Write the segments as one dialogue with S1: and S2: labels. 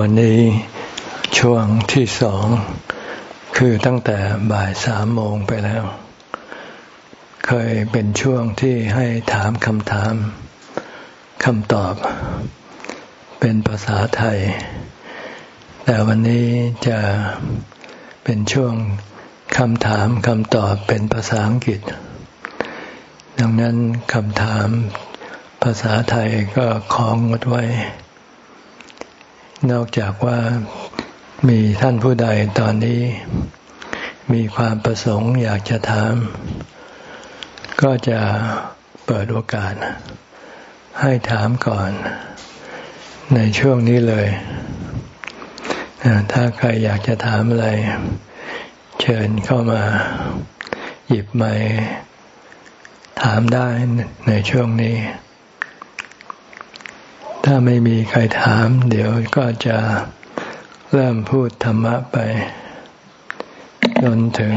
S1: วันนี้ช่วงที่สอง คือตั้งแต่บ่ายสามโมงไปแล้ว เคยเป็นช่วงที่ให้ถามคำถามคำตอบ เป็นภาษาไทย แต่วันนี้จะเป็นช่วงคำถามคำตอบเป็นภาษาอังกฤษ ดังนั้นคำถามภาษาไทยก็ของงดไว้ นอกจากว่ามีท่านผู้ใดตอนนี้ มีความประสงค์อยากจะถาม ก็จะเปิดโอกาส ให้ถามก่อน ในช่วงนี้เลย ถ้าใครอยากจะถามอะไร เชิญเข้ามา หยิบไม้ถามได้ในช่วงนี้ ถ้าไม่มีใครถาม เดี๋ยวก็จะเริ่มพูดธรรมะไป จนถึง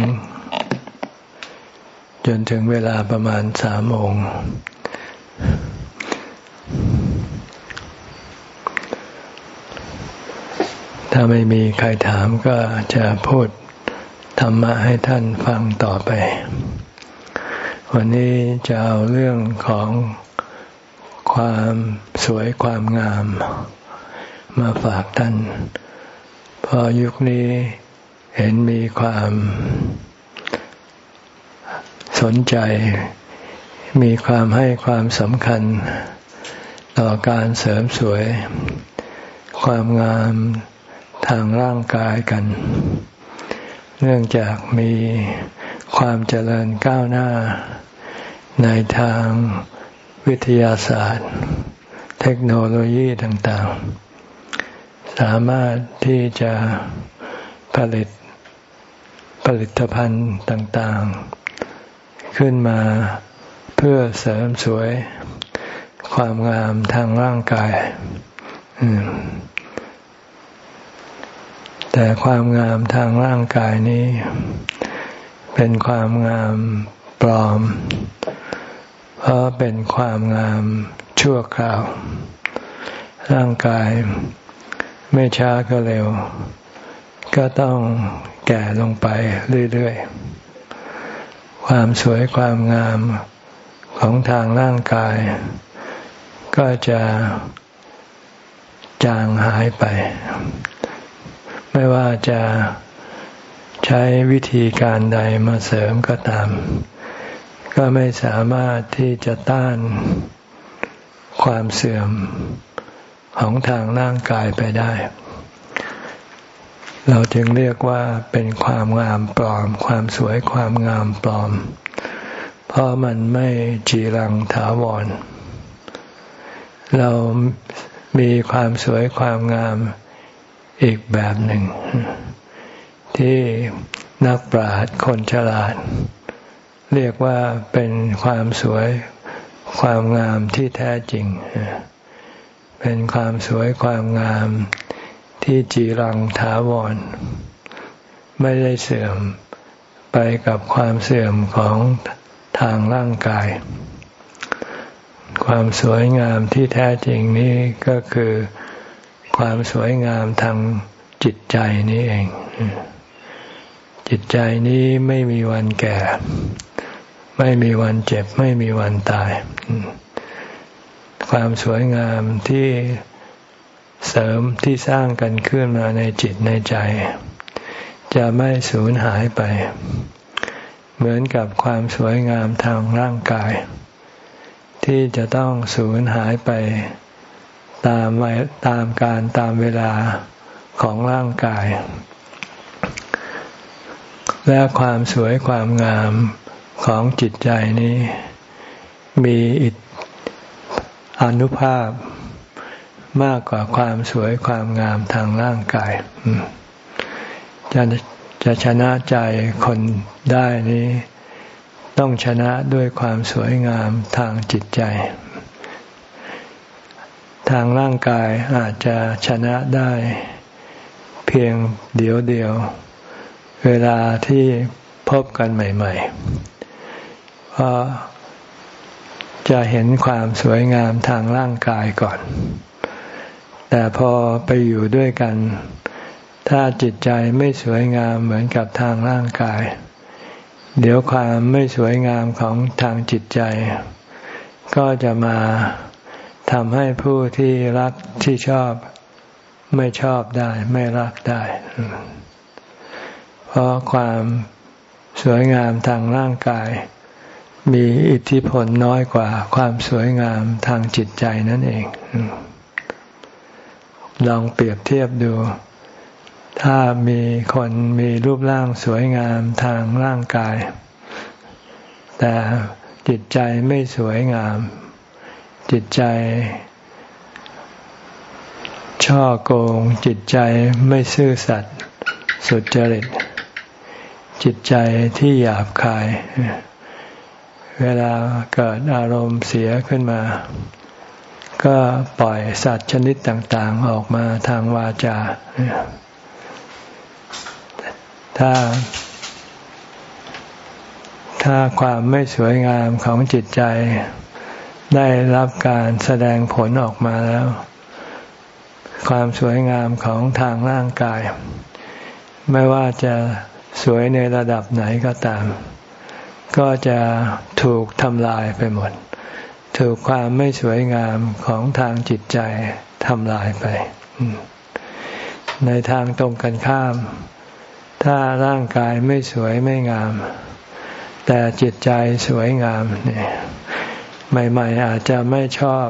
S1: จนถึงเวลาประมาณสามโมงถ้าไม่มีใครถามก็จะพูดธรรมะให้ท่านฟังต่อไป วันนี้จะเอาเรื่องของ ความสวยความงาม มาฝากท่านพอยุคนี้เห็นมีความสนใจ มีความให้ความสำคัญ ต่อการเสริมสวย ความงามทางร่างกายกัน เนื่องจากมีความเจริญก้าวหน้า ในทาง วิทยาศาสตร์ เทคโนโลยีต่างๆ สามารถที่จะผลิตผลิตภัณฑ์ต่างๆ ขึ้นมาเพื่อเสริมสวย ความงามทางร่างกาย แต่ความงามทางร่างกายนี้ เป็นความงามปลอม เพราะเป็นความงามชั่วคราว ร่างกายไม่ช้าก็เร็ว ก็ต้องแก่ลงไปเรื่อยๆ ความสวยความงามของทางร่างกาย ก็จะจางหายไป ไม่ว่าจะใช้วิธีการใดมาเสริมก็ตาม ก็ไม่สามารถที่จะต้านความเสื่อมของทางร่างกายไปได้ เราจึงเรียกว่าเป็นความงามปลอม ความสวยความงามปลอม เพราะมันไม่จีรังถาวร เรามีความสวยความงามอีกแบบหนึ่ง ที่นักปราชญ์คนฉลาด เรียกว่าเป็นความสวยความงามที่แท้จริง เป็นความสวยความงามที่จีรังถาวร ไม่ได้เสื่อมไปกับความเสื่อมของทางร่างกาย ความสวยงามที่แท้จริงนี้ก็คือความสวยงามทางจิตใจนี้เอง จิตใจนี้ไม่มีวันแก่ ไม่มีวันเจ็บ ไม่มีวันตาย ความสวยงามที่เสริมที่สร้างกันขึ้นมาในจิตในใจ จะไม่สูญหายไป เหมือนกับความสวยงามทางร่างกาย ที่จะต้องสูญหายไปตามตามการตามเวลาของร่างกาย และความสวยความงาม ของจิตใจนี้ มีอิทอนุภาพมากกว่าความสวยความงามทางร่างกาย จะจะชนะใจคนได้นี้ ต้องชนะด้วยความสวยงามทางจิตใจ ทางร่างกายอาจจะชนะได้ เพียงเดียวเดียว เวลาที่พบกันใหม่ ๆ เพราะจะเห็นความสวยงามทางร่างกายก่อนแแต่พอไปอยู่ด้วยกัน ถ้าจิตใจไม่สวยงามเหมือนกับทางร่างกาย เดี๋ยวความไม่สวยงามของทางจิตใจ ก็จะมาทำให้ผู้ที่รักที่ชอบไม่ชอบได้ ไม่รักได้ เพราะความสวยงามทางร่างกาย มีอิทธิพลน้อยกว่าความสวยงามทางจิตใจนั่นเอง ลองเปรียบเทียบดู ถ้ามีคนมีรูปร่างสวยงามทางร่างกาย แต่จิตใจไม่สวยงาม จิตใจ ช่อโกง จิตใจไม่ซื่อสัตย์สุจริต จิตใจที่หยาบคายเเวลาเกิดอารมณ์เสียขึ้นมา ก็ปล่อยสัตว์ชนิดต่างๆออกมาทางวาจา ถ้า ถ้าความไม่สวยงามของจิตใจ ได้รับการแสดงผลออกมาแล้ว ความสวยงามของทางร่างกาย ไม่ว่าจะสวยในระดับไหนก็ตาม ก็จะถูกทำลายไปหมด ถูกความไม่สวยงามของทางจิตใจทำลายไป ในทางตรงกันข้าม ถ้าร่างกายไม่สวยไม่งาม แต่จิตใจสวยงามเนี่ยใหม่ๆอาจจะไม่ชอบ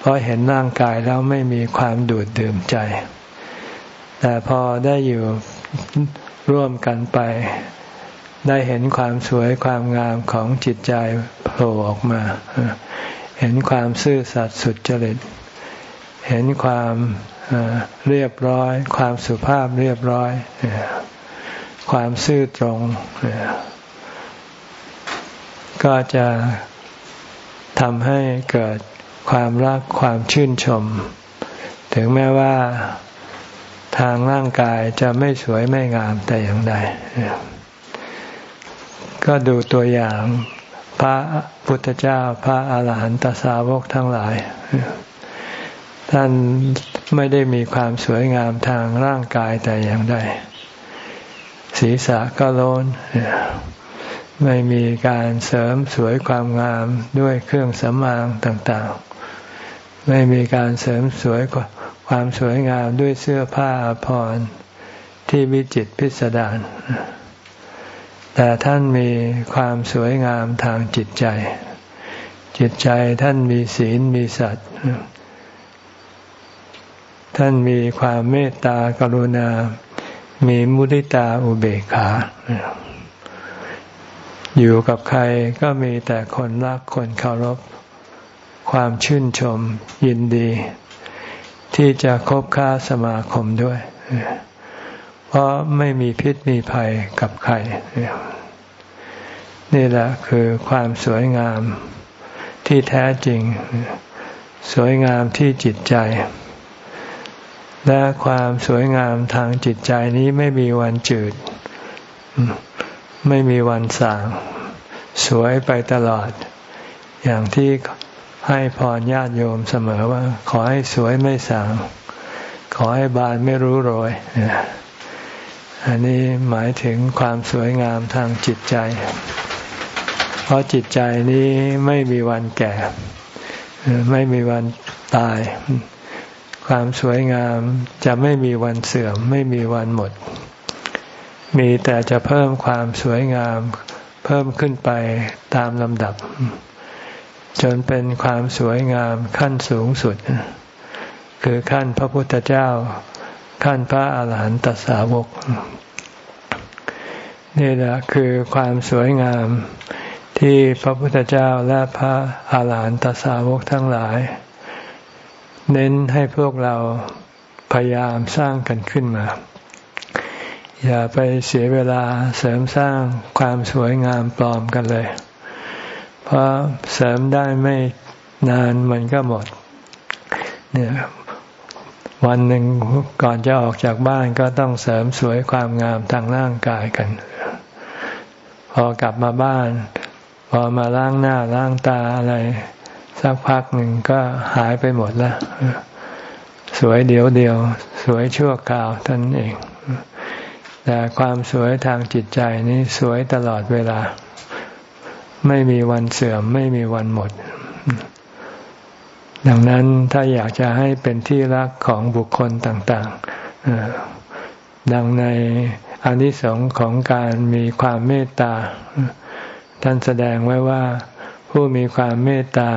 S1: เพราะเห็นร่างกายแล้วไม่มีความดูดดื่มใจ แต่พอได้อยู่ร่วมกันไป ได้เห็นความสวยความงามของจิตใจโผล่ออกมา เห็นความซื่อสัตย์สุดจริต เห็นความเรียบร้อย ความสุภาพเรียบร้อย ความซื่อตรง ก็จะทำให้เกิดความรักความชื่นชม ถึงแม้ว่าทางร่างกายจะไม่สวยไม่งามแต่อย่างใด ก็ดูตัวอย่างพระพุทธเจ้าพระอาหารหันตสาวกทั้งหลาย ท่านไม่ได้มีความสวยงามทางร่างกายแต่อย่างใดศีรษะก็โลนไม่มีการเสริมสวยความงามด้วยเครื่องสำอางต่างๆ ไม่มีการเสริมสวยความสวยงามด้วยเสื้อผ้าพรที่วิจิตพิสดาร แต่ท่านมีความสวยงามทางจิตใจ จิตใจท่านมีศีลมีสัตว์ ท่านมีความเมตตากรุณา มีมุทิตาอุเบกขา อยู่กับใครก็มีแต่คนรักคนเคารพ ความชื่นชมยินดี ที่จะคบค้าสมาคมด้วย เพราะไม่มีพิษมีภัยกับใคร นี่แหละคือความสวยงามที่แท้จริง สวยงามที่จิตใจ และความสวยงามทางจิตใจนี้ไม่มีวันจืด ไม่มีวันสาง สวยไปตลอด อย่างที่ให้พรญาติโยมเสมอว่า ขอให้สวยไม่สาง ขอให้บานไม่รู้โรย อันนี้หมายถึงความสวยงามทางจิตใจ เพราะจิตใจนี้ไม่มีวันแก่ ไม่มีวันตาย ความสวยงามจะไม่มีวันเสื่อม ไม่มีวันหมด มีแต่จะเพิ่มความสวยงามเพิ่มขึ้นไปตามลำดับ จนเป็นความสวยงามขั้นสูงสุด คือขั้นพระพุทธเจ้า ขั้นพระอาหารหันตสาวก นี่แหละคือความสวยงามที่พระพุทธเจ้าและพระอาหารหันตสาวกทั้งหลาย เน้นให้พวกเราพยายามสร้างกันขึ้นมา อย่าไปเสียเวลาเสริมสร้างความสวยงามปลอมกันเลย เพราะเสริมได้ไม่นานมันก็หมด เนี่ย วันหนึ่งก่อนจะออกจากบ้านก็ต้องเสริมสวยความงามทางร่างกายกัน พอกลับมาบ้าน พอมาล้างหน้าล้างตาอะไร สักพักหนึ่งก็หายไปหมดแล้วสวยเดียวเดียว สวยชั่วคราวท่านเอง แต่ความสวยทางจิตใจนี้สวยตลอดเวลา ไม่มีวันเสื่อมไม่มีวันหมด ดังนั้นถ้าอยากจะให้เป็นที่รักของบุคคลต่างๆ ดังในอนิสงส์ของการมีความเมตตา ท่านแสดงไว้ว่า ผู้มีความเมตตา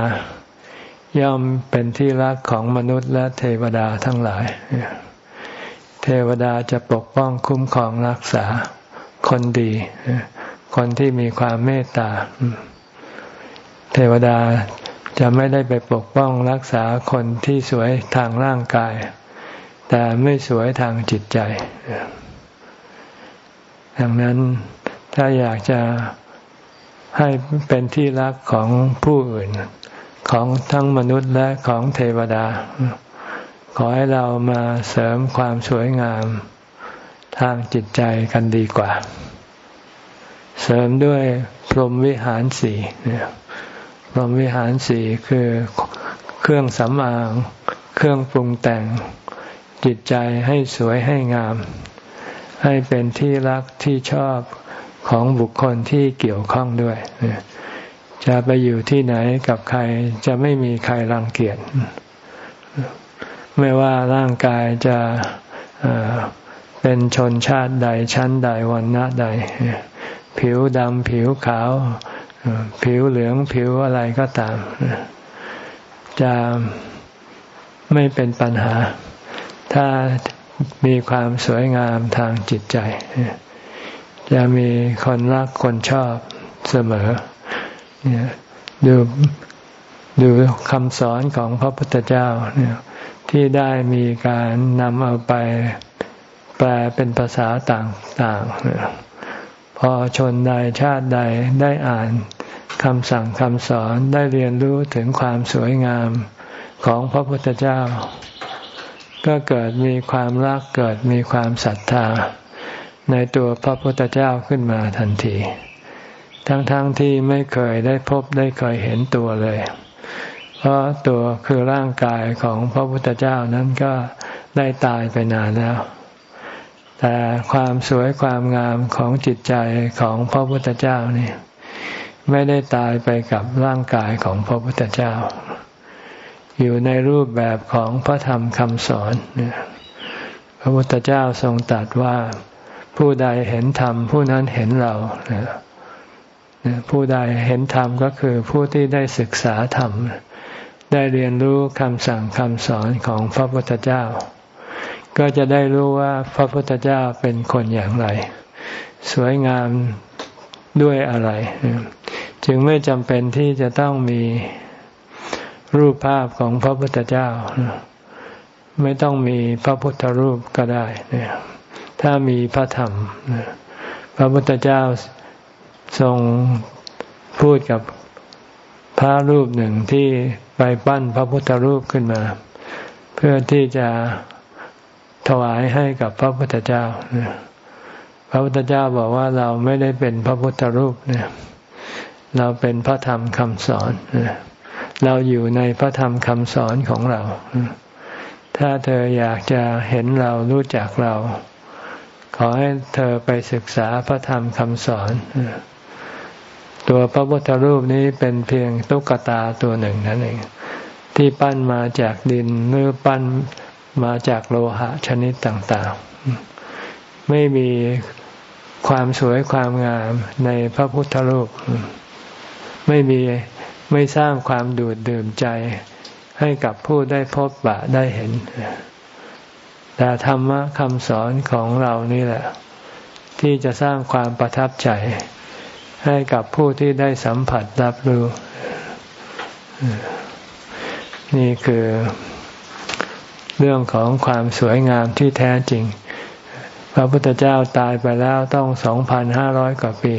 S1: ย่อมเป็นที่รักของมนุษย์และเทวดาทั้งหลาย เทวดาจะปกป้องคุ้มครองรักษาคนดี คนที่มีความเมตตา เทวดา จะไม่ได้ไปปกป้องรักษาคนที่สวยทางร่างกาย แต่ไม่สวยทางจิตใจ ดังนั้นถ้าอยากจะให้เป็นที่รักของผู้อื่น ของทั้งมนุษย์และของเทวดา ขอให้เรามาเสริมความสวยงามทางจิตใจกันดีกว่า เสริมด้วยพรหมวิหารสี่ย พรหมวิหารสี่คือเครื่องสำอาง เครื่องปรุงแต่ง จิตใจให้สวยให้งาม ให้เป็นที่รักที่ชอบของบุคคลที่เกี่ยวข้องด้วย จะไปอยู่ที่ไหนกับใครจะไม่มีใครรังเกียจไม่ว่าร่างกายจะเป็นชนชาติใดชั้นใดวันณะใด ผิวดำผิวขาว ผิวเหลืองผิวอะไรก็ตาม จะไม่เป็นปัญหา ถ้ามีความสวยงามทางจิตใจ จะมีคนรักคนชอบเสมอดูดูคำสอนของพระพุทธเจ้าที่ได้มีการนำเอาไปแปลเป็นภาษาต่างๆ พอชนใดชาติใดได้อ่านคำสั่งคำสอนได้เรียนรู้ถึงความสวยงามของพระพุทธเจ้า ก็เกิดมีความรักเกิดมีความศรัทธา ในตัวพระพุทธเจ้าขึ้นมาทันที ทั้งๆทที่ไม่เคยได้พบได้เคยเห็นตัวเลย เพราะตัวคือร่างกายของพระพุทธเจ้านั้นก็ได้ตายไปนานแล้ว แต่ความสวยความงามของจิตใจของพระพุทธเจ้านี่ไม่ได้ตายไปกับร่างกายของพระพุทธเจ้า อยู่ในรูปแบบของพระธรรมคำสอนพระพุทธเจ้าทรงตรัสว่าผู้ใดเห็นธรรมผู้นั้นเห็นเราผู้ใดเห็นธรรมก็คือผู้ที่ได้ศึกษาธรรม ได้เรียนรู้คำสั่งคำสอนของพระพุทธเจ้า ก็จะได้รู้ว่าพระพุทธเจ้าเป็นคนอย่างไร สวยงามด้วยอะไร จึงไม่จำเป็นที่จะต้องมีรูปภาพของพระพุทธเจ้า ไม่ต้องมีพระพุทธรูปก็ได้ถ้ามีพระธรรม พระพุทธเจ้าทรงพูดกับพระรูปหนึ่งที่ไปปั้นพระพุทธรูปขึ้นมา เพื่อที่จะ ถวายให้กับพระพุทธเจ้า พระพุทธเจ้าบอกว่าเราไม่ได้เป็นพระพุทธรูปเนี่ยเราเป็นพระธรรมคำสอน เราอยู่ในพระธรรมคำสอนของเรา ถ้าเธออยากจะเห็นเรารู้จักเรา ขอให้เธอไปศึกษาพระธรรมคำสอน ตัวพระพุทธรูปนี้เป็นเพียงตุ๊กตาตัวหนึ่งนั่นเอง ที่ปั้นมาจากดินหรือปั้น มาจากโลหะชนิดต่างๆ ไม่มีความสวยความงามในพระพุทธรูป ไม่มีไม่สร้างความดูดดื่มใจ ให้กับผู้ได้พบปะได้เห็น แต่ธรรมะคำสอนของเรานี่แหละ ที่จะสร้างความประทับใจ ให้กับผู้ที่ได้สัมผัสรับรู้ นี่คือ เรื่องของความสวยงามที่แท้จริง พระพุทธเจ้าตายไปแล้วต้องสองพันห้าร้อยกว่าปี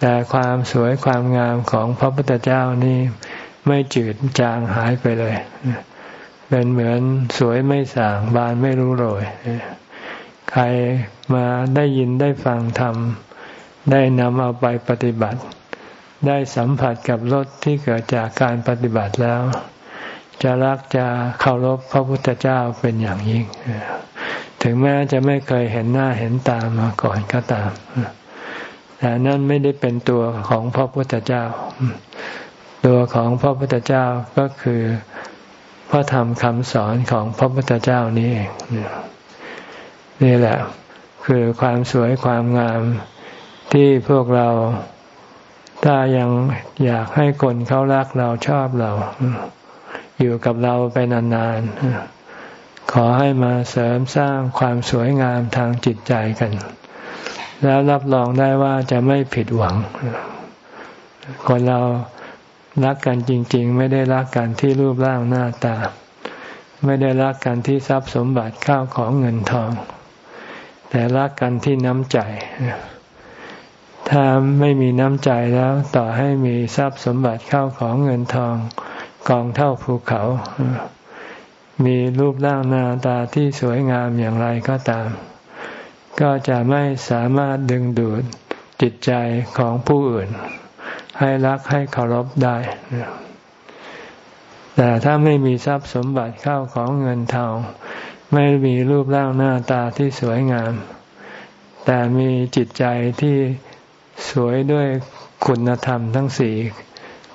S1: แต่ความสวยความงามของพระพุทธเจ้านี่ไม่จืดจางหายไปเลยเป็นเหมือนสวยไม่สางบานไม่รู้โรยใครมาได้ยินได้ฟังธรรม ได้นำเอาไปปฏิบัติ ได้สัมผัสกับรสที่เกิดจากการปฏิบัติแล้ว จะรักจะเคารพพระพุทธเจ้าเป็นอย่างยิ่ง ถึงแม้จะไม่เคยเห็นหน้าเห็นตามาก่อนก็ตาม แต่นั่นไม่ได้เป็นตัวของพระพุทธเจ้า ตัวของพระพุทธเจ้าก็คือพระธรรมคำสอนของพระพุทธเจ้านี้เองนี่แหละ คือความสวยความงามที่พวกเราถ้ายังอยากให้คนเขารักเราชอบเรา อยู่กับเราไปนานๆ ขอให้มาเสริมสร้างความสวยงามทางจิตใจกัน แล้วรับรองได้ว่าจะไม่ผิดหวัง คนเรารักกันจริง ๆ ไม่ได้รักกันที่รูปร่างหน้าตา ไม่ได้รักกันที่ทรัพย์สมบัติข้าวของเงินทอง แต่รักกันที่น้ำใจถ้าไม่มีน้ำใจแล้วต่อให้มีทรัพย์สมบัติเข้าของเงินทอง กองเท่าภูเขา มีรูปร่างหน้าตาที่สวยงามอย่างไรก็ตาม ก็จะไม่สามารถดึงดูดจิตใจของผู้อื่น ให้รักให้เคารพได้ แต่ถ้าไม่มีทรัพย์สมบัติเข้าของเงินทอง ไม่มีรูปร่างหน้าตาที่สวยงาม แต่มีจิตใจที่สวยด้วยคุณธรรมทั้งสี่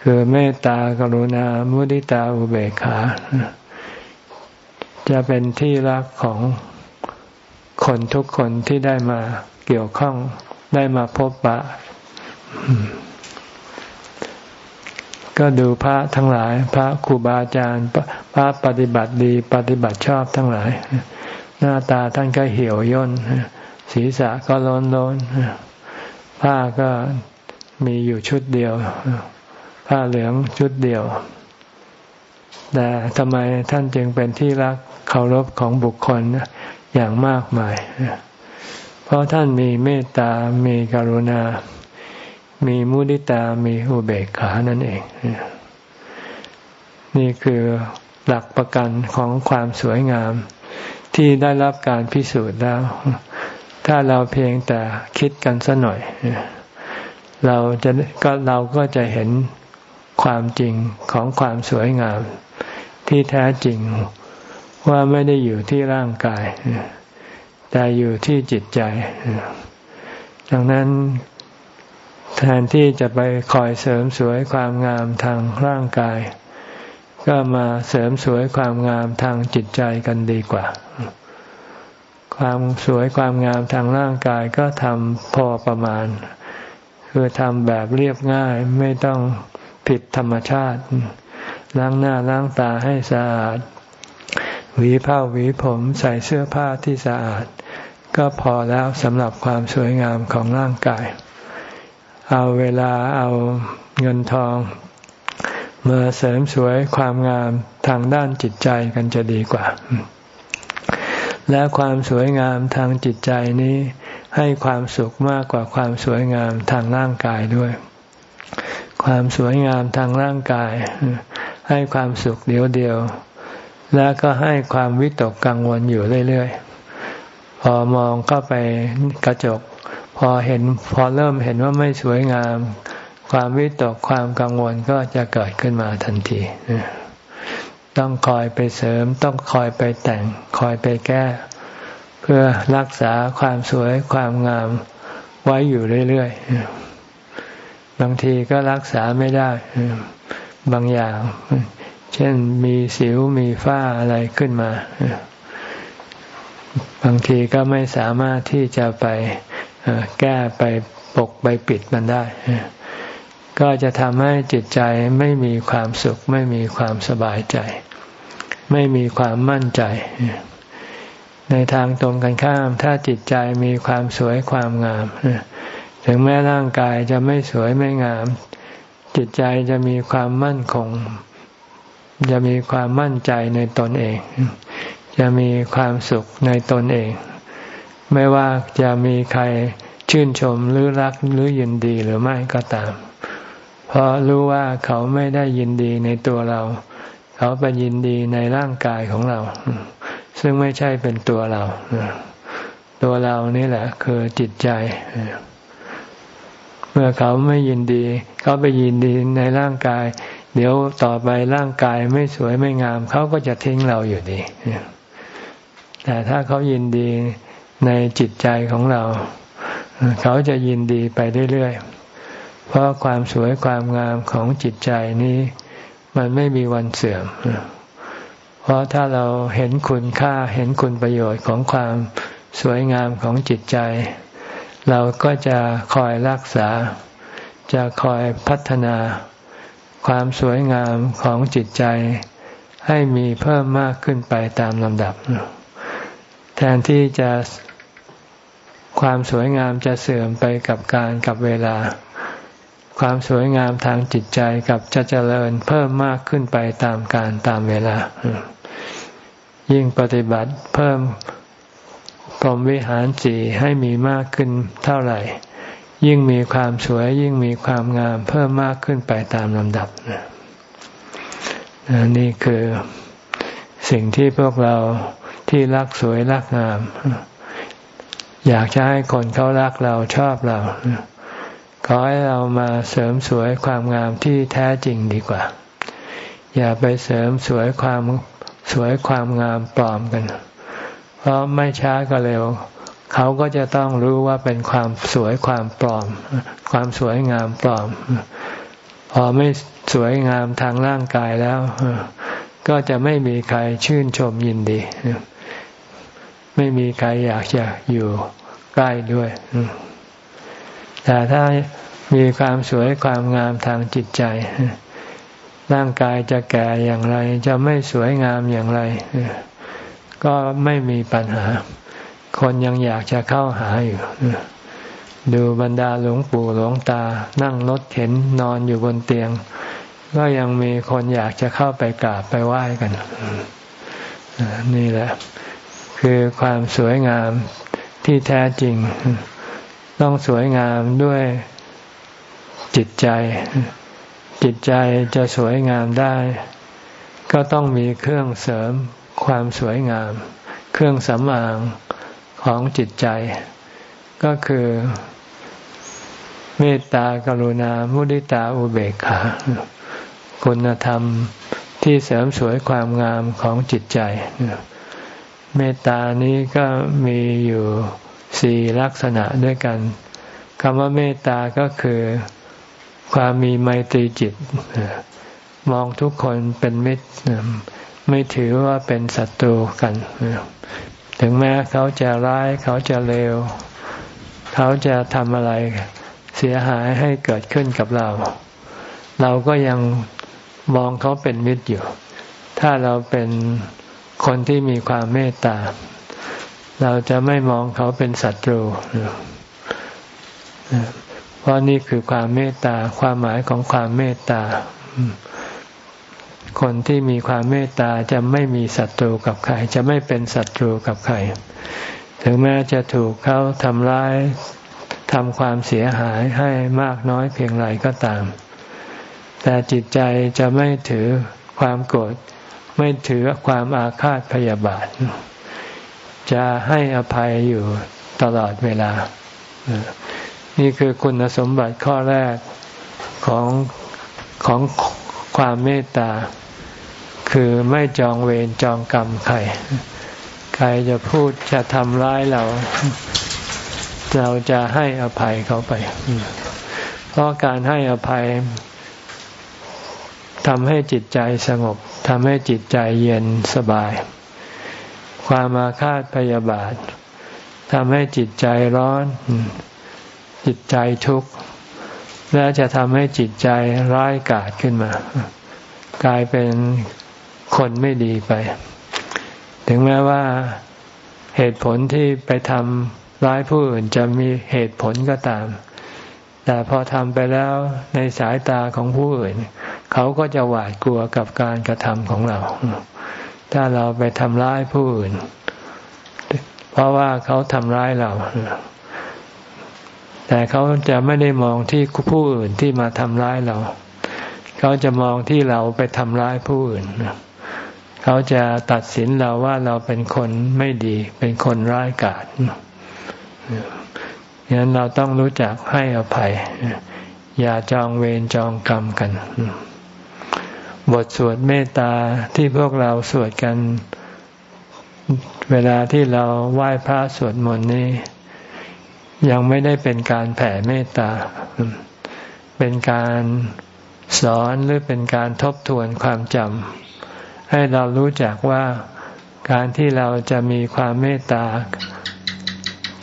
S1: คือเมตตากรุณา มุทิตาอุเบกขา จะเป็นที่รักของคนทุกคนที่ได้มาเกี่ยวข้องได้มาพบปะ ก็ดูพระทั้งหลาย พระครูบาอาจารย์ พระปฏิบัติดี ปฏิบัติชอบทั้งหลาย หน้าตาท่านก็เหี่ยวย่นศีรษะก็ล้นล้นผ้าก็มีอยู่ชุดเดียว ผ้าเหลืองชุดเดียว แต่ทำไมท่านจึงเป็นที่รักเคารพของบุคคลอย่างมากมาย เพราะท่านมีเมตตา มีกรุณา มีมุติตา มีอุเบกขานั่นเอง นี่คือหลักประกันของความสวยงามที่ได้รับการพิสูจน์แล้ว ถ้าเราเพียงแต่คิดกันสัหน่อย เราจะก็เราก็จะเห็น ความจริงของความสวยงาม ที่แท้จริงว่าไม่ได้อยู่ที่ร่างกาย แต่อยู่ที่จิตใจ ดังนั้นแทนที่จะไปคอยเสริมสวยความงามทางร่างกาย ก็มาเสริมสวยความงามทางจิตใจกันดีกว่า ความสวยความงามทางร่างกายก็ทำพอประมาณ คือทำแบบเรียบง่ายไม่ต้อง ผิดธรรมชาติ ล้างหน้าล้างตาให้สะอาด หวีผ้าหวีผมใส่เสื้อผ้าที่สะอาด ก็พอแล้วสำหรับความสวยงามของร่างกาย เอาเวลาเอาเงินทองมาเสริมสวยความงามทางด้านจิตใจกันจะดีกว่า และความสวยงามทางจิตใจนี้ให้ความสุขมากกว่าความสวยงามทางร่างกายด้วย ความสวยงามทางร่างกาย ให้ความสุขเดียวเดียว และก็ให้ความวิตกกังวลอยู่เรื่อยๆ พอมองเข้าไปกระจก พอเห็นพอเริ่มเห็นว่าไม่สวยงาม ความวิตกความกังวลก็จะเกิดขึ้นมาทันทีต้องคอยไปเสริมต้องคอยไปแต่ง คอยไปแก้ เพื่อรักษาความสวยความงามไว้อยู่เรื่อยๆ บางทีก็รักษาไม่ได้บางอย่าง เช่นมีสิวมีฝ้าอะไรขึ้นมา บางทีก็ไม่สามารถที่จะไปแก้ไปปกไปปิดมันได้ ก็จะทำให้จิตใจไม่มีความสุข ไม่มีความสบายใจ ไม่มีความมั่นใจ ในทางตรงกันข้าม ถ้าจิตใจมีความสวยความงาม ถึงแม้ร่างกายจะไม่สวยไม่งาม จิตใจจะมีความมั่นคง จะมีความมั่นใจในตนเอง จะมีความสุขในตนเอง ไม่ว่าจะมีใครชื่นชมหรือรักหรือยินดีหรือไม่ก็ตาม เพราะรู้ว่าเขาไม่ได้ยินดีในตัวเรา เขาไปยินดีในร่างกายของเรา ซึ่งไม่ใช่เป็นตัวเรา ตัวเรานี่แหละ คือจิตใจ เมื่อเขาไม่ยินดี เขาไปยินดีในร่างกาย เดี๋ยวต่อไปร่างกายไม่สวยไม่งาม เขาก็จะทิ้งเราอยู่ดี แต่ถ้าเขายินดีในจิตใจของเรา เขาจะยินดีไปเรื่อยๆ เพราะความสวยความงามของจิตใจนี้ มันไม่มีวันเสื่อม เพราะถ้าเราเห็นคุณค่าเห็นคุณประโยชน์ของความสวยงามของจิตใจ เราก็จะคอยรักษา จะคอยพัฒนา ความสวยงามของจิตใจ ให้มีเพิ่มมากขึ้นไปตามลำดับ แทนที่จะความสวยงามจะเสื่อมไปกับการกับเวลา ความสวยงามทางจิตใจกับจะเจริญเพิ่มมากขึ้นไปตามการตามเวลา ยิ่งปฏิบัติเพิ่ม พรหมวิหารสีให้มีมากขึ้นเท่าไหร่ ยิ่งมีความสวยยิ่งมีความงามเพิ่มมากขึ้นไปตามลำดับนี่คือสิ่งที่พวกเราที่รักสวยรักงาม อยากจะให้คนเขารักเราชอบเรา ขอให้เรามาเสริมสวยความงามที่แท้จริงดีกว่า อย่าไปเสริมสวยความสวยความงามปลอมกัน เพราะไม่ช้าก็เร็ว เขาก็จะต้องรู้ว่าเป็นความสวยความปลอม ความสวยงามปลอม พอไม่สวยงามทางร่างกายแล้ว ก็จะไม่มีใครชื่นชมยินดี ไม่มีใครอยากจะอยู่ใกล้ด้วย แต่ถ้ามีความสวยความงามทางจิตใจ ร่างกายจะแก่อย่างไร จะไม่สวยงามอย่างไร ก็ไม่มีปัญหา คนยังอยากจะเข้าหาอยู่ดูบรรดาหลวงปู่หลวงตา นั่งรถเข็นนอนอยู่บนเตียง ก็ยังมีคนอยากจะเข้าไปกราบไปไหว้กัน นี่แหละ คือความสวยงามที่แท้จริง ต้องสวยงามด้วยจิตใจ จิตใจจะสวยงามได้ ก็ต้องมีเครื่องเสริม ความสวยงาม เครื่องสำอางของจิตใจ ก็คือเมตตากรุณา มุดิตาอุเบกขา คุณธรรมที่เสริมสวยความงามของจิตใจ เมตตานี้ก็มีอยู่สี่ลักษณะด้วยกันคำว่าเมตตาก็คือความมีไมตรีจิต มองทุกคนเป็นมิตร ไม่ถือว่าเป็นศัตรูกัน ถึงแม้เขาจะร้ายเขาจะเลว เขาจะทำอะไรเสียหายให้เกิดขึ้นกับเรา เราก็ยังมองเขาเป็นมิตรอยู่ ถ้าเราเป็นคนที่มีความเมตตา เราจะไม่มองเขาเป็นศัตรู เพราะนี่คือความเมตตา ความหมายของความเมตตา คนที่มีความเมตตาจะไม่มีศัตรูกับใคร จะไม่เป็นศัตรูกับใคร ถึงแม้จะถูกเขาทำร้ายทำความเสียหายให้มากน้อยเพียงไรก็ตาม แต่จิตใจจะไม่ถือความโกรธไม่ถือความอาฆาตพยาบาท จะให้อภัยอยู่ตลอดเวลา นี่คือคุณสมบัติข้อแรกของของความเมตตา คือไม่จองเวรจองกรรมใคร ใครจะพูดจะทำร้ายเรา เราจะให้อภัยเขาไป เพราะการให้อภัยทำให้จิตใจสงบทำให้จิตใจเย็นสบาย ความอาฆาตพยาบาททำให้จิตใจร้อน จิตใจทุกข์ และจะทำให้จิตใจร้ายกาจขึ้นมา กลายเป็น คนไม่ดีไป ถึงแม้ว่าเหตุผลที่ไปทำร้ายผู้อื่นจะมีเหตุผลก็ตาม แต่พอทำไปแล้วในสายตาของผู้อื่น เขาก็จะหวาดกลัวกับการกระทำของเรา ถ้าเราไปทำร้ายผู้อื่น เพราะว่าเขาทำร้ายเรา แต่เขาจะไม่ได้มองที่ผู้อื่นที่มาทำร้ายเรา เขาจะมองที่เราไปทำร้ายผู้อื่น เขาจะตัดสินเราว่าเราเป็นคนไม่ดี เป็นคนร้ายกาจฉะนั้นเราต้องรู้จักให้อภัย อย่าจองเวรจองกรรมกัน บทสวดเมตตาที่พวกเราสวดกัน เวลาที่เราไหว้พระสวดมนต์นี้ ยังไม่ได้เป็นการแผ่เมตตา เป็นการสอนหรือเป็นการทบทวนความจำ ให้เรารู้จักว่าการที่เราจะมีความเมตตา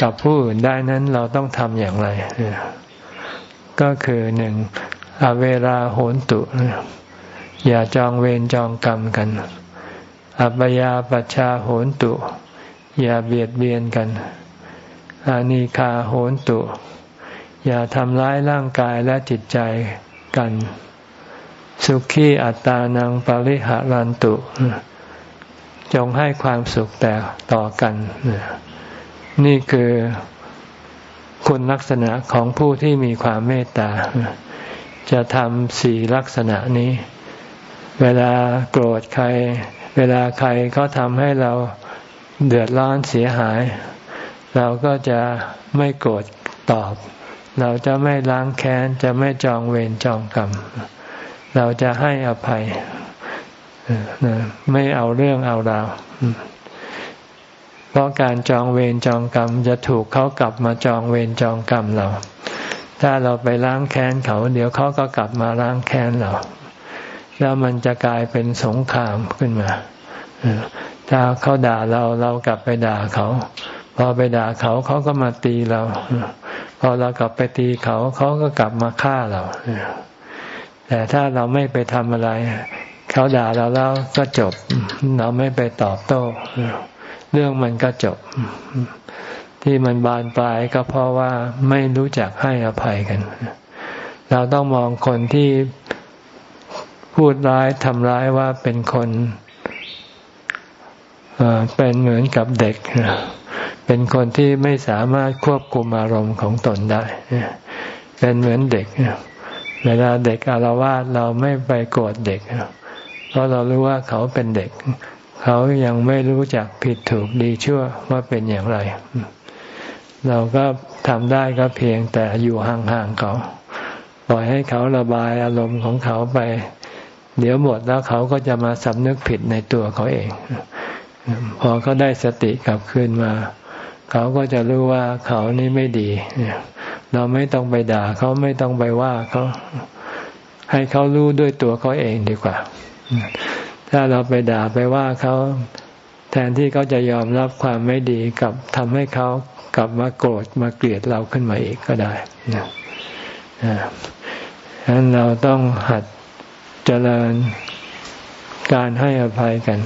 S1: กับผู้อื่นได้นั้นเราต้องทำอย่างไร ก็คือหนึ่งอเวราโหนตุ อย่าจองเวรจองกรรมกัน อัปยาปชาโหนตุ อย่าเบียดเบียนกัน อานิคาโหนตุ อย่าทำร้ายร่างกายและจิตใจกัน สุขีอัตานังปริหารันตุ จงให้ความสุขแต่ต่อกัน นี่คือคุณลักษณะของผู้ที่มีความเมตตา จะทำสี่ลักษณะนี้ เวลาโกรธใคร เวลาใครเขาทำให้เราเดือดร้อนเสียหาย เราก็จะไม่โกรธตอบ เราจะไม่ล้างแค้น จะไม่จองเวรจองกรรม เราจะให้อภัยไม่เอาเรื่องเอาราวเพราะการจองเวรจองกรรมจะถูกเขากลับมาจองเวรจองกรรมเรา ถ้าเราไปล้างแค้นเขา เดี๋ยวเขาก็กลับมาล้างแค้นเรา แล้วมันจะกลายเป็นสงครามขึ้นมาถ้าเขาด่าเราเรากลับไปด่าเขา พอไปด่าเขาเขาก็มาตีเรา พอเรากลับไปตีเขาเขาก็กลับมาฆ่าเรา แต่ถ้าเราไม่ไปทำอะไร เขาด่าเราแล้วก็จบ เราไม่ไปตอบโต้ เรื่องมันก็จบ ที่มันบานปลายก็เพราะว่าไม่รู้จักให้อภัยกัน เราต้องมองคนที่พูดร้ายทำร้ายว่าเป็นคนเป็นเหมือนกับเด็ก เป็นคนที่ไม่สามารถควบคุมอารมณ์ของตนได้ เป็นเหมือนเด็ก เวลาเด็กอารวาสเราไม่ไปโกรธเด็ก เพราะเรารู้ว่าเขาเป็นเด็ก เขายังไม่รู้จักผิดถูกดีชั่วว่าเป็นอย่างไร เราก็ทำได้ก็เพียงแต่อยู่ห่างๆเขาปล่อยให้เขาระบายอารมณ์ของเขาไป เดี๋ยวหมดแล้วเขาก็จะมาสำนึกผิดในตัวเขาเอง พอเขาได้สติกลับคืนมา เขาก็จะรู้ว่าเขานี่ไม่ดี เราไม่ต้องไปด่าเขาไม่ต้องไปว่าเขาให้เขารู้ด้วยตัวเขาเองดีกว่า ถ้าเราไปด่าไปว่าเขาแทนที่เขาจะยอมรับความไม่ดีกับทำให้เขากลับมาโกรธมาเกลียดเราขึ้นมาอีกก็ได้นะฉะนั้นเราต้องหัดเจริญการให้อภัยกัน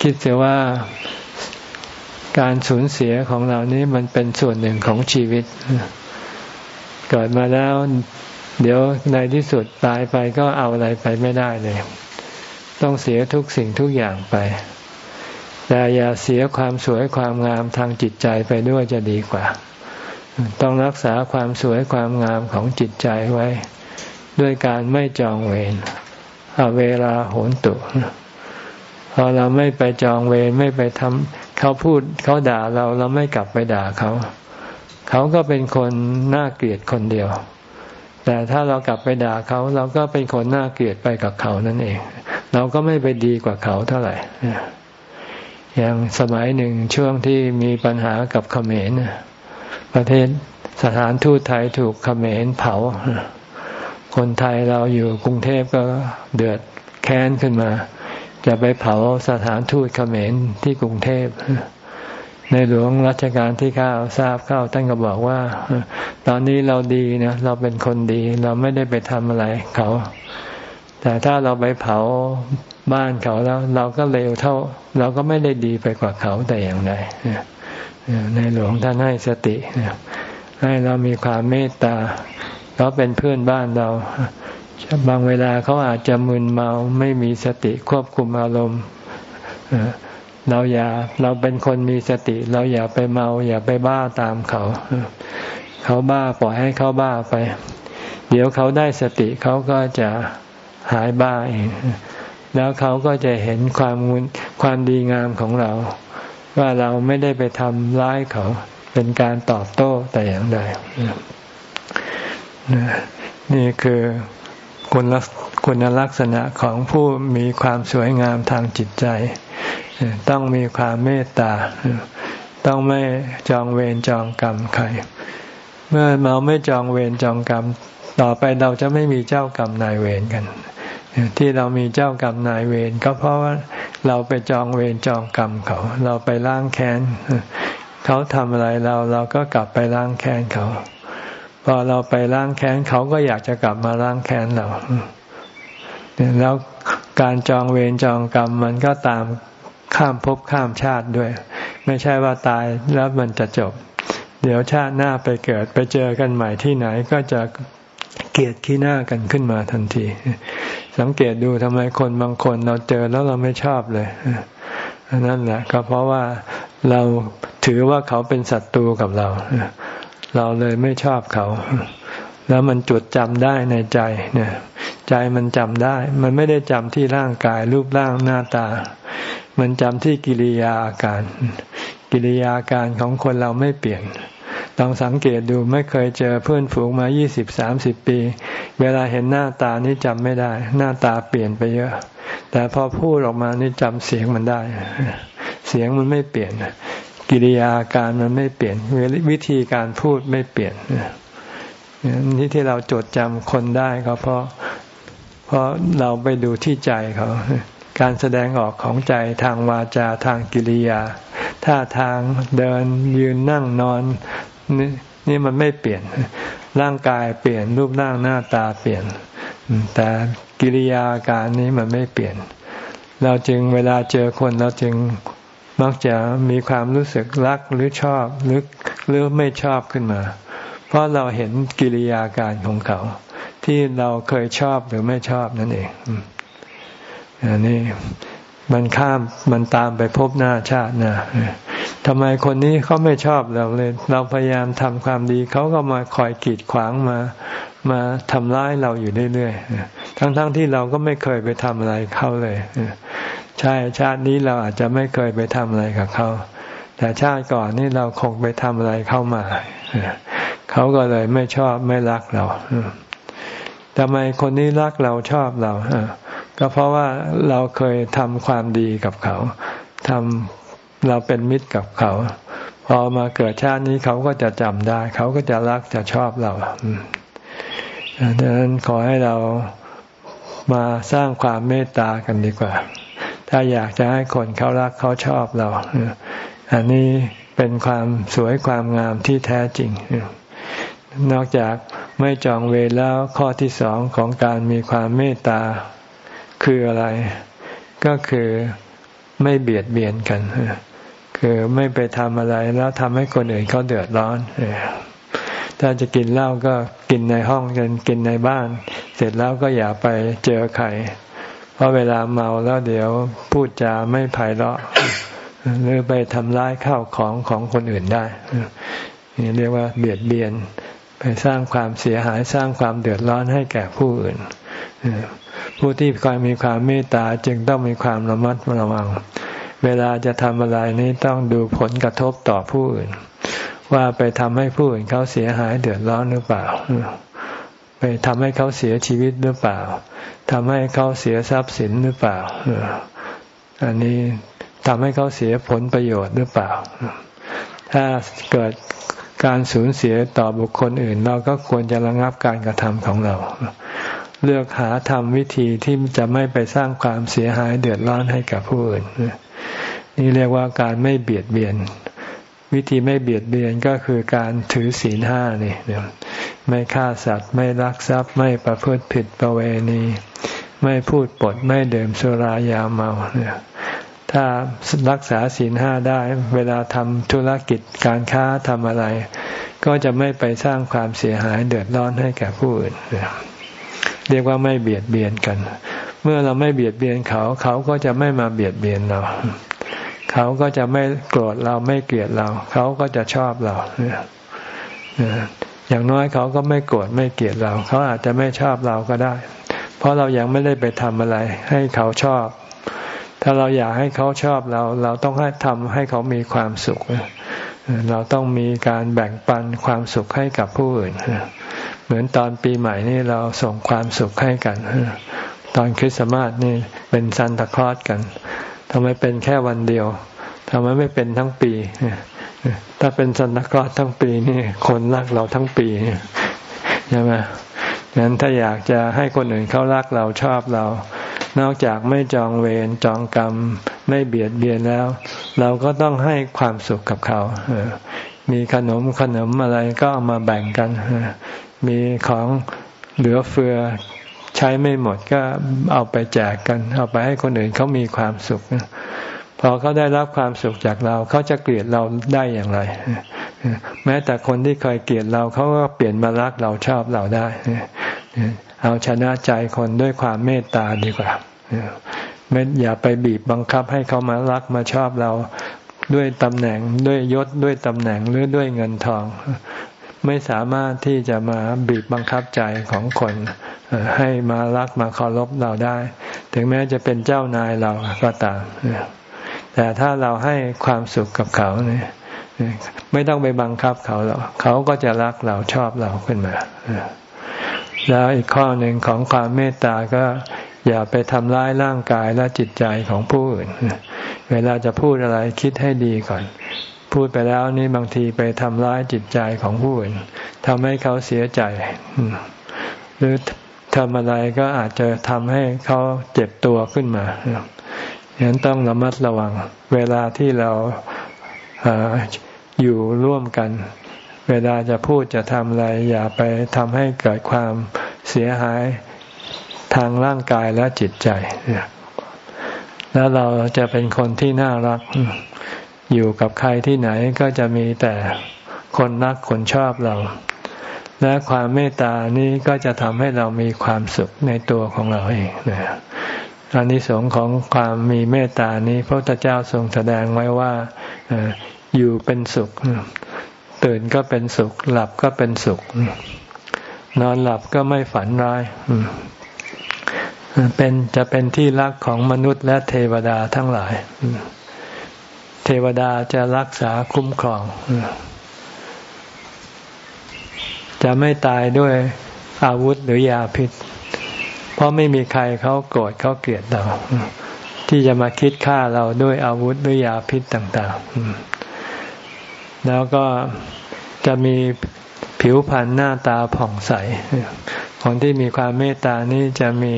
S1: คิดเสียว่า การสูญเสียของเรานี้มันเป็นส่วนหนึ่งของชีวิต เกิดมาแล้ว เดี๋ยวในที่สุดตายไปก็เอาอะไรไปไม่ได้เลย ต้องเสียทุกสิ่งทุกอย่างไป แต่อย่าเสียความสวยความงามทางจิตใจไปด้วยจะดีกว่า ต้องรักษาความสวยความงามของจิตใจไว้ ด้วยการไม่จองเวรเอาเวลาโหนตุพอเราไม่ไปจองเวรไม่ไปทำ เขาพูดเขาด่าเราเราไม่กลับไปด่าเขาเขาก็เป็นคนน่าเกลียดคนเดียว แต่ถ้าเรากลับไปด่าเขาเราก็เป็นคนน่าเกลียดไปกับเขานั่นเอง เราก็ไม่ไปดีกว่าเขาเท่าไหร่อย่างสมัยหนึ่งช่วงที่มีปัญหากับเขมรประเทศสถานทูตไทยถูกเขมรเผา คนไทยเราอยู่กรุงเทพก็เดือดแค้นขึ้นมา จะไปเผาสถานทูตเขมรที่กรุงเทพ ในหลวงรัชกาลที่เก้าทราบเข้าท่านก็บอกว่า ตอนนี้เราดีนะเราเป็นคนดี เราไม่ได้ไปทำอะไรเขา แต่ถ้าเราไปเผาบ้านเขาแล้ว เราก็เลวเท่า เราก็ไม่ได้ดีไปกว่าเขาแต่อย่างใดในหลวงท่านให้สติให้เรามีความเมตตาเขาเป็นเพื่อนบ้านเรา บางเวลาเขาอาจจะมึนเมาไม่มีสติควบคุมอารมณ์เราอย่าเราเป็นคนมีสติ เราอย่าไปเมา อย่าไปบ้าตามเขา เขาบ้าปล่อยให้เขาบ้าไป เดี๋ยวเขาได้สติเขาก็จะหายบ้าเองแล้วเขาก็จะเห็นความความดีงามของเรา ว่าเราไม่ได้ไปทำร้ายเขา เป็นการตอบโต้แต่อย่างใดนี่คือ คุณลักคคุณลักษณะของผู้มีความสวยงามทางจิตใจ ต้องมีความเมตตา ต้องไม่จองเวรจองกรรมใคร เมื่อเราไม่จองเวรจองกรรม ต่อไปเราจะไม่มีเจ้ากรรมนายเวรกัน ที่เรามีเจ้ากรรมนายเวรก็เพราะว่าเราไปจองเวรจองกรรมเขา เราไปล้างแค้น เขาทำอะไรเราเราก็กลับไปล้างแค้นเขา พอเราไปล้างแค้นเขาก็อยากจะกลับมาล้างแค้นเราแล้วการจองเวรจองกรรมมันก็ตามข้ามภพข้ามชาติด้วย ไม่ใช่ว่าตายแล้วมันจะจบ เดี๋ยวชาติหน้าไปเกิดไปเจอกันใหม่ที่ไหนก็จะเกลียดขี้หน้ากันขึ้นมาทันที สังเกตดูทำไมคนบางคนเราเจอแล้วเราไม่ชอบเลยนั่นแหละก็เพราะว่าเราถือว่าเขาเป็นศัตรูกับเรา เราเลยไม่ชอบเขา แล้วมันจดจำได้ในใจเนี่ยใจมันจำได้ มันไม่ได้จำที่ร่างกายรูปร่างหน้าตา มันจำที่กิริยาอาการ กิริยาการของคนเราไม่เปลี่ยนต้องสังเกตดูไม่เคยเจอเพื่อนฝูงมายี่สิบสามสิบปี เวลาเห็นหน้าตานี่จำไม่ได้ หน้าตาเปลี่ยนไปเยอะ แต่พอพูดออกมานี่จำเสียงมันได้ เสียงมันไม่เปลี่ยน กิริยาการมันไม่เปลี่ยน วิธีการพูดไม่เปลี่ยนนี่ที่เราจดจำคนได้ก็เพราะ เพราะเราไปดูที่ใจเขาการแสดงออกของใจทางวาจาทางกิริยาท่าทางเดินยืนนั่งนอนนี่นี่มันไม่เปลี่ยน ร่างกายเปลี่ยนรูปร่างหน้าตาเปลี่ยน แต่กิริยาการนี้มันไม่เปลี่ยน เราจึงเวลาเจอคนเราจึง มักจะมีความรู้สึกรักหรือชอบหรือหรือไม่ชอบขึ้นมา เพราะเราเห็นกิริยาการของเขา ที่เราเคยชอบหรือไม่ชอบนั่นเองอันนี้มันข้ามมันตามไปพบหน้าชาตินะทำไมคนนี้เขาไม่ชอบเราเลย เราพยายามทำความดี เขาก็มาคอยกีดขวางมา มาทำร้ายเราอยู่เรื่อยๆทั้งๆทที่เราก็ไม่เคยไปทำอะไรเขาเลย ใช่ชาตินี้เราอาจจะไม่เคยไปทำอะไรกับเขา แต่ชาติก่อนนี่เราคงไปทำอะไรเข้ามา เขาก็เลยไม่ชอบไม่รักเราทำไมคนนี้รักเราชอบเราก็เพราะว่าเราเคยทำความดีกับเขาทำเราเป็นมิตรกับเขา พอมาเกิดชาตินี้เขาก็จะจำได้ เขาก็จะรักจะชอบเราดังนั้นขอให้เรามาสร้างความเมตตากันดีกว่า ถ้าอยากจะให้คนเขารักเขาชอบเรา อันนี้เป็นความสวยความงามที่แท้จริง นอกจากไม่จองเวรแล้วข้อที่สองของการมีความเมตตาคืออะไร ก็คือไม่เบียดเบียนกัน คือไม่ไปทำอะไรแล้วทำให้คนอื่นเขาเดือดร้อนถ้าจะกินเหล้าก็กินในห้องกันกินในบ้าน เสร็จแล้วก็อย่าไปเจอใคร เพราะเวลาเมาแล้วเดี๋ยวพูดจาไม่ไพเราะหรือไปทำร้ายข้าวของของคนอื่นได้นี่เรียกว่าเบียดเบียน ไปสร้างความเสียหายสร้างความเดือดร้อนให้แก่ผู้อื่นผู้ที่คอยมีความเมตตาจึงต้องมีความระมัดระวัง เวลาจะทำอะไรนี้ต้องดูผลกระทบต่อผู้อื่น ว่าไปทำให้ผู้อื่นเขาเสียหายเดือดร้อนหรือเปล่า ไปทำให้เขาเสียชีวิตหรือเปล่าทำให้เขาเสียทรัพย์สินหรือเปล่าอันนี้ทำให้เขาเสียผลประโยชน์หรือเปล่า ถ้าเกิดการสูญเสียต่อบุคคลอื่น เราก็ควรจะระงับการกระทำของเรา เลือกหาทำวิธีที่จะไม่ไปสร้างความเสียหายเดือดร้อนให้กับผู้อื่นนี่เรียกว่าการไม่เบียดเบียน วิธีไม่เบียดเบียนก็คือการถือศีลห้านี่ไม่ฆ่าสัตว์ไม่ลักทรัพย์ไม่ประพฤติผิดประเวณี ไม่พูดปดไม่เดิมสุรายาเมาเนี่ยถ้ารักษาศีลห้าได้ เวลาทำธุรกิจการค้าทำอะไร ก็จะไม่ไปสร้างความเสียหายเดือดร้อนให้แก่ผู้อื่นเรียกว่าไม่เบียดเบียนกัน เมื่อเราไม่เบียดเบียนเขา เขาก็จะไม่มาเบียดเบียนเรา เขาก็จะไม่โกรธเราไม่เกลียดเรา เขาก็จะชอบเราอย่างน้อยเขาก็ไม่โกรธไม่เกลียดเรา เขาอาจจะไม่ชอบเราก็ได้ เพราะเรายังไม่ได้ไปทำอะไร ให้เขาชอบ ถ้าเราอยากให้เขาชอบเรา เราต้องให้ทำให้เขามีความสุข เราต้องมีการแบ่งปันความสุขให้กับผู้อื่น เหมือนตอนปีใหม่นี่เราส่งความสุขให้กัน ตอนคริสต์มาสนี่เป็นซันตาคลอสกัน ทำไมเป็นแค่วันเดียวทำไมไม่เป็นทั้งปี ถ้าเป็นซันตาคลอทั้งปีนี่คนรักเราทั้งปีใช่ไหมงั้นถ้าอยากจะให้คนอื่นเขารักเราชอบเรา นอกจากไม่จองเวรจองกรรม ไม่เบียดเบียนแล้ว เราก็ต้องให้ความสุขกับเขามีขนมขนมอะไรก็เอามาแบ่งกันมีของเหลือเฟือ ใช้ไม่หมดก็เอาไปแจกกัน เอาไปให้คนอื่นเขามีความสุขพอเขาได้รับความสุขจากเราเขาจะเกลียดเราได้อย่างไร แม้แต่คนที่เคยเกลียดเราเขาก็เปลี่ยนมารักเราชอบเราได้ เอาชนะใจคนด้วยความเมตตาดีกว่าไม่อย่าไปบีบบังคับให้เขามารักมาชอบเราด้วยตำแหน่งด้วยยศด้วยตำแหน่งหรือด้วยเงินทอง ไม่สามารถที่จะมาบีบบังคับใจของคน ให้มารักมาเคารพเราได้ ถึงแม้จะเป็นเจ้านายเราก็ตามแต่ถ้าเราให้ความสุขกับเขาเนี่ยไม่ต้องไปบังคับเขาหรอกเขาก็จะรักเราชอบเราขึ้นมาแล้วอีกข้อหนึ่งของความเมตตาก็อย่าไปทำร้ายร่างกายและจิตใจของผู้อื่น เวลาจะพูดอะไรคิดให้ดีก่อน พูดไปแล้วนี่บางทีไปทำร้ายจิตใจของผู้อื่นทำให้เขาเสียใจ หรือ ทำอะไรก็อาจจะทำให้เขาเจ็บตัวขึ้นมาฉะนั้นต้องระมัดระวัง เวลาที่เราอยู่ร่วมกัน เวลาจะพูดจะทำอะไร อย่าไปทำให้เกิดความเสียหายทางร่างกายและจิตใจ แล้วเราจะเป็นคนที่น่ารัก อยู่กับใครที่ไหนก็จะมีแต่คนรักคนชอบเรา และความเมตตานี้ก็จะทำให้เรามีความสุขในตัวของเราเองนะอันนี้สงของความมีเมตตานี้ พระพุทธเจ้าทรงแสดงไว้ว่าอยู่เป็นสุข ตื่นก็เป็นสุข หลับก็เป็นสุข นอนหลับก็ไม่ฝันร้ายเป็นจะเป็นที่รักของมนุษย์และเทวดาทั้งหลาย เทวดาจะรักษาคุ้มครอง จะไม่ตายด้วยอาวุธหรือยาพิษ เพราะไม่มีใครเขาโกรธเขาเกลียดเรา ที่จะมาคิดฆ่าเราด้วยอาวุธหรือยาพิษต่าง ๆ แล้วก็จะมีผิวพรรณหน้าตาผ่องใส คนที่มีความเมตตานี่จะมี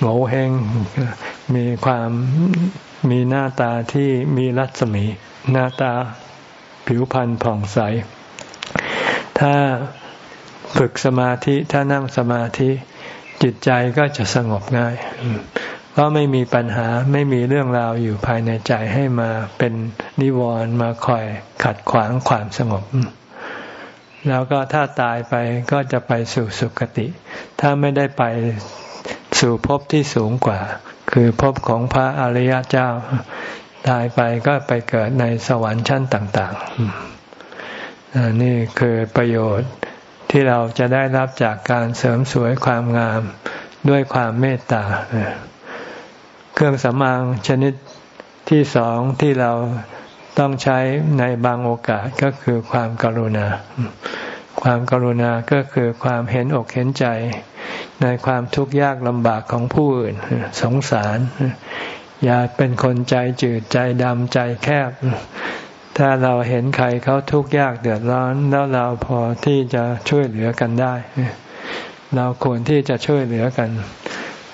S1: โง่เฮงมีความมีหน้าตาที่มีรัศมี หน้าตาผิวพรรณผ่องใส ถ้า ฝึกสมาธิถ้านั่งสมาธิจิตใจก็จะสงบง่าย เพราะไม่มีปัญหาไม่มีเรื่องราวอยู่ภายในใจให้มาเป็นนิวรณ์มาคอยขัดขวางความสงบ แล้วก็ถ้าตายไปก็จะไปสู่สุคติ ถ้าไม่ได้ไปสู่ภพที่สูงกว่า คือภพของพระอริยเจ้า ตายไปก็ไปเกิดในสวรรค์ชั้นต่าง ๆนี่คือประโยชน์ ที่เราจะได้รับจากการเสริมสวยความงามด้วยความเมตตา เครื่องสำอางชนิดที่สองที่เราต้องใช้ในบางโอกาสก็คือความกรุณา ความกรุณาก็คือความเห็นอกเห็นใจ ในความทุกข์ยากลำบากของผู้อื่น สงสาร อย่าเป็นคนใจจืดใจดำใจแคบ ถ้าเราเห็นใครเขาทุกข์ยากเดือดร้อนแล้วเราพอที่จะช่วยเหลือกันได้ เราควรที่จะช่วยเหลือกัน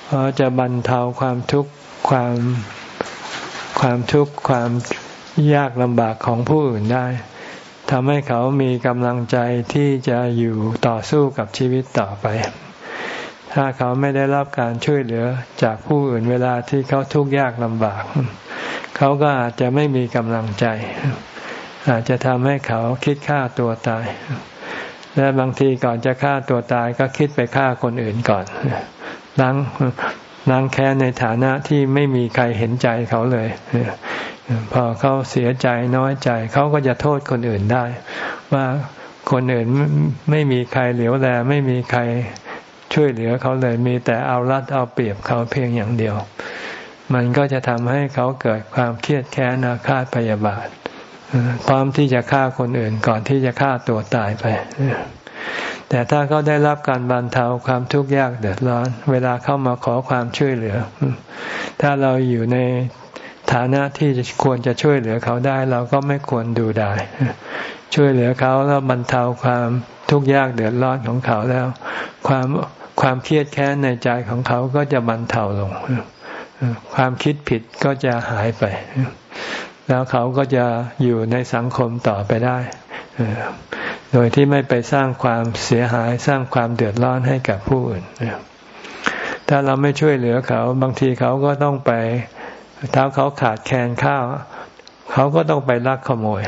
S1: เพราะจะบรรเทาความทุกข์ความความทุกข์ความยากลำบากของผู้อื่นได้ทำให้เขามีกำลังใจที่จะอยู่ต่อสู้กับชีวิตต่อไป ถ้าเขาไม่ได้รับการช่วยเหลือจากผู้อื่นเวลาที่เขาทุกข์ยากลำบาก เขาก็อาจจะไม่มีกำลังใจ อาจจะทำให้เขาคิดฆ่าตัวตาย และบางทีก่อนจะฆ่าตัวตายก็คิดไปฆ่าคนอื่นก่อนล้างล้างแค้นในฐานะที่ไม่มีใครเห็นใจเขาเลยพอเขาเสียใจน้อยใจ เขาก็จะโทษคนอื่นได้ ว่าคนอื่นไม่มีใครเหลียวแลไม่มีใครช่วยเหลือเขาเลยมีแต่เอารัดเอาเปรียบเขาเพียงอย่างเดียว มันก็จะทำให้เขาเกิดความเครียดแค้นอาฆาตพยาบาท พร้อมที่จะฆ่าคนอื่นก่อนที่จะฆ่าตัวตายไป แต่ถ้าเขาได้รับการบรรเทาความทุกข์ยากเดือดร้อน เวลาเข้ามาขอความช่วยเหลือ ถ้าเราอยู่ในฐานะที่ควรจะช่วยเหลือเขาได้ เราก็ไม่ควรดูได้ช่วยเหลือเขาแล้วบรรเทาความทุกข์ยากเดือดร้อนของเขาแล้ว ความความเครียดแค้นในใจของเขาก็จะบรรเทาลง ความคิดผิดก็จะหายไป แล้วเขาก็จะอยู่ในสังคมต่อไปได้ โดยที่ไม่ไปสร้างความเสียหายสร้างความเดือดร้อนให้กับผู้อื่น ถ้าเราไม่ช่วยเหลือเขา บางทีเขาก็ต้องไปถ้าเขาขาดแคลนข้าว เขาก็ต้องไปลักขโมย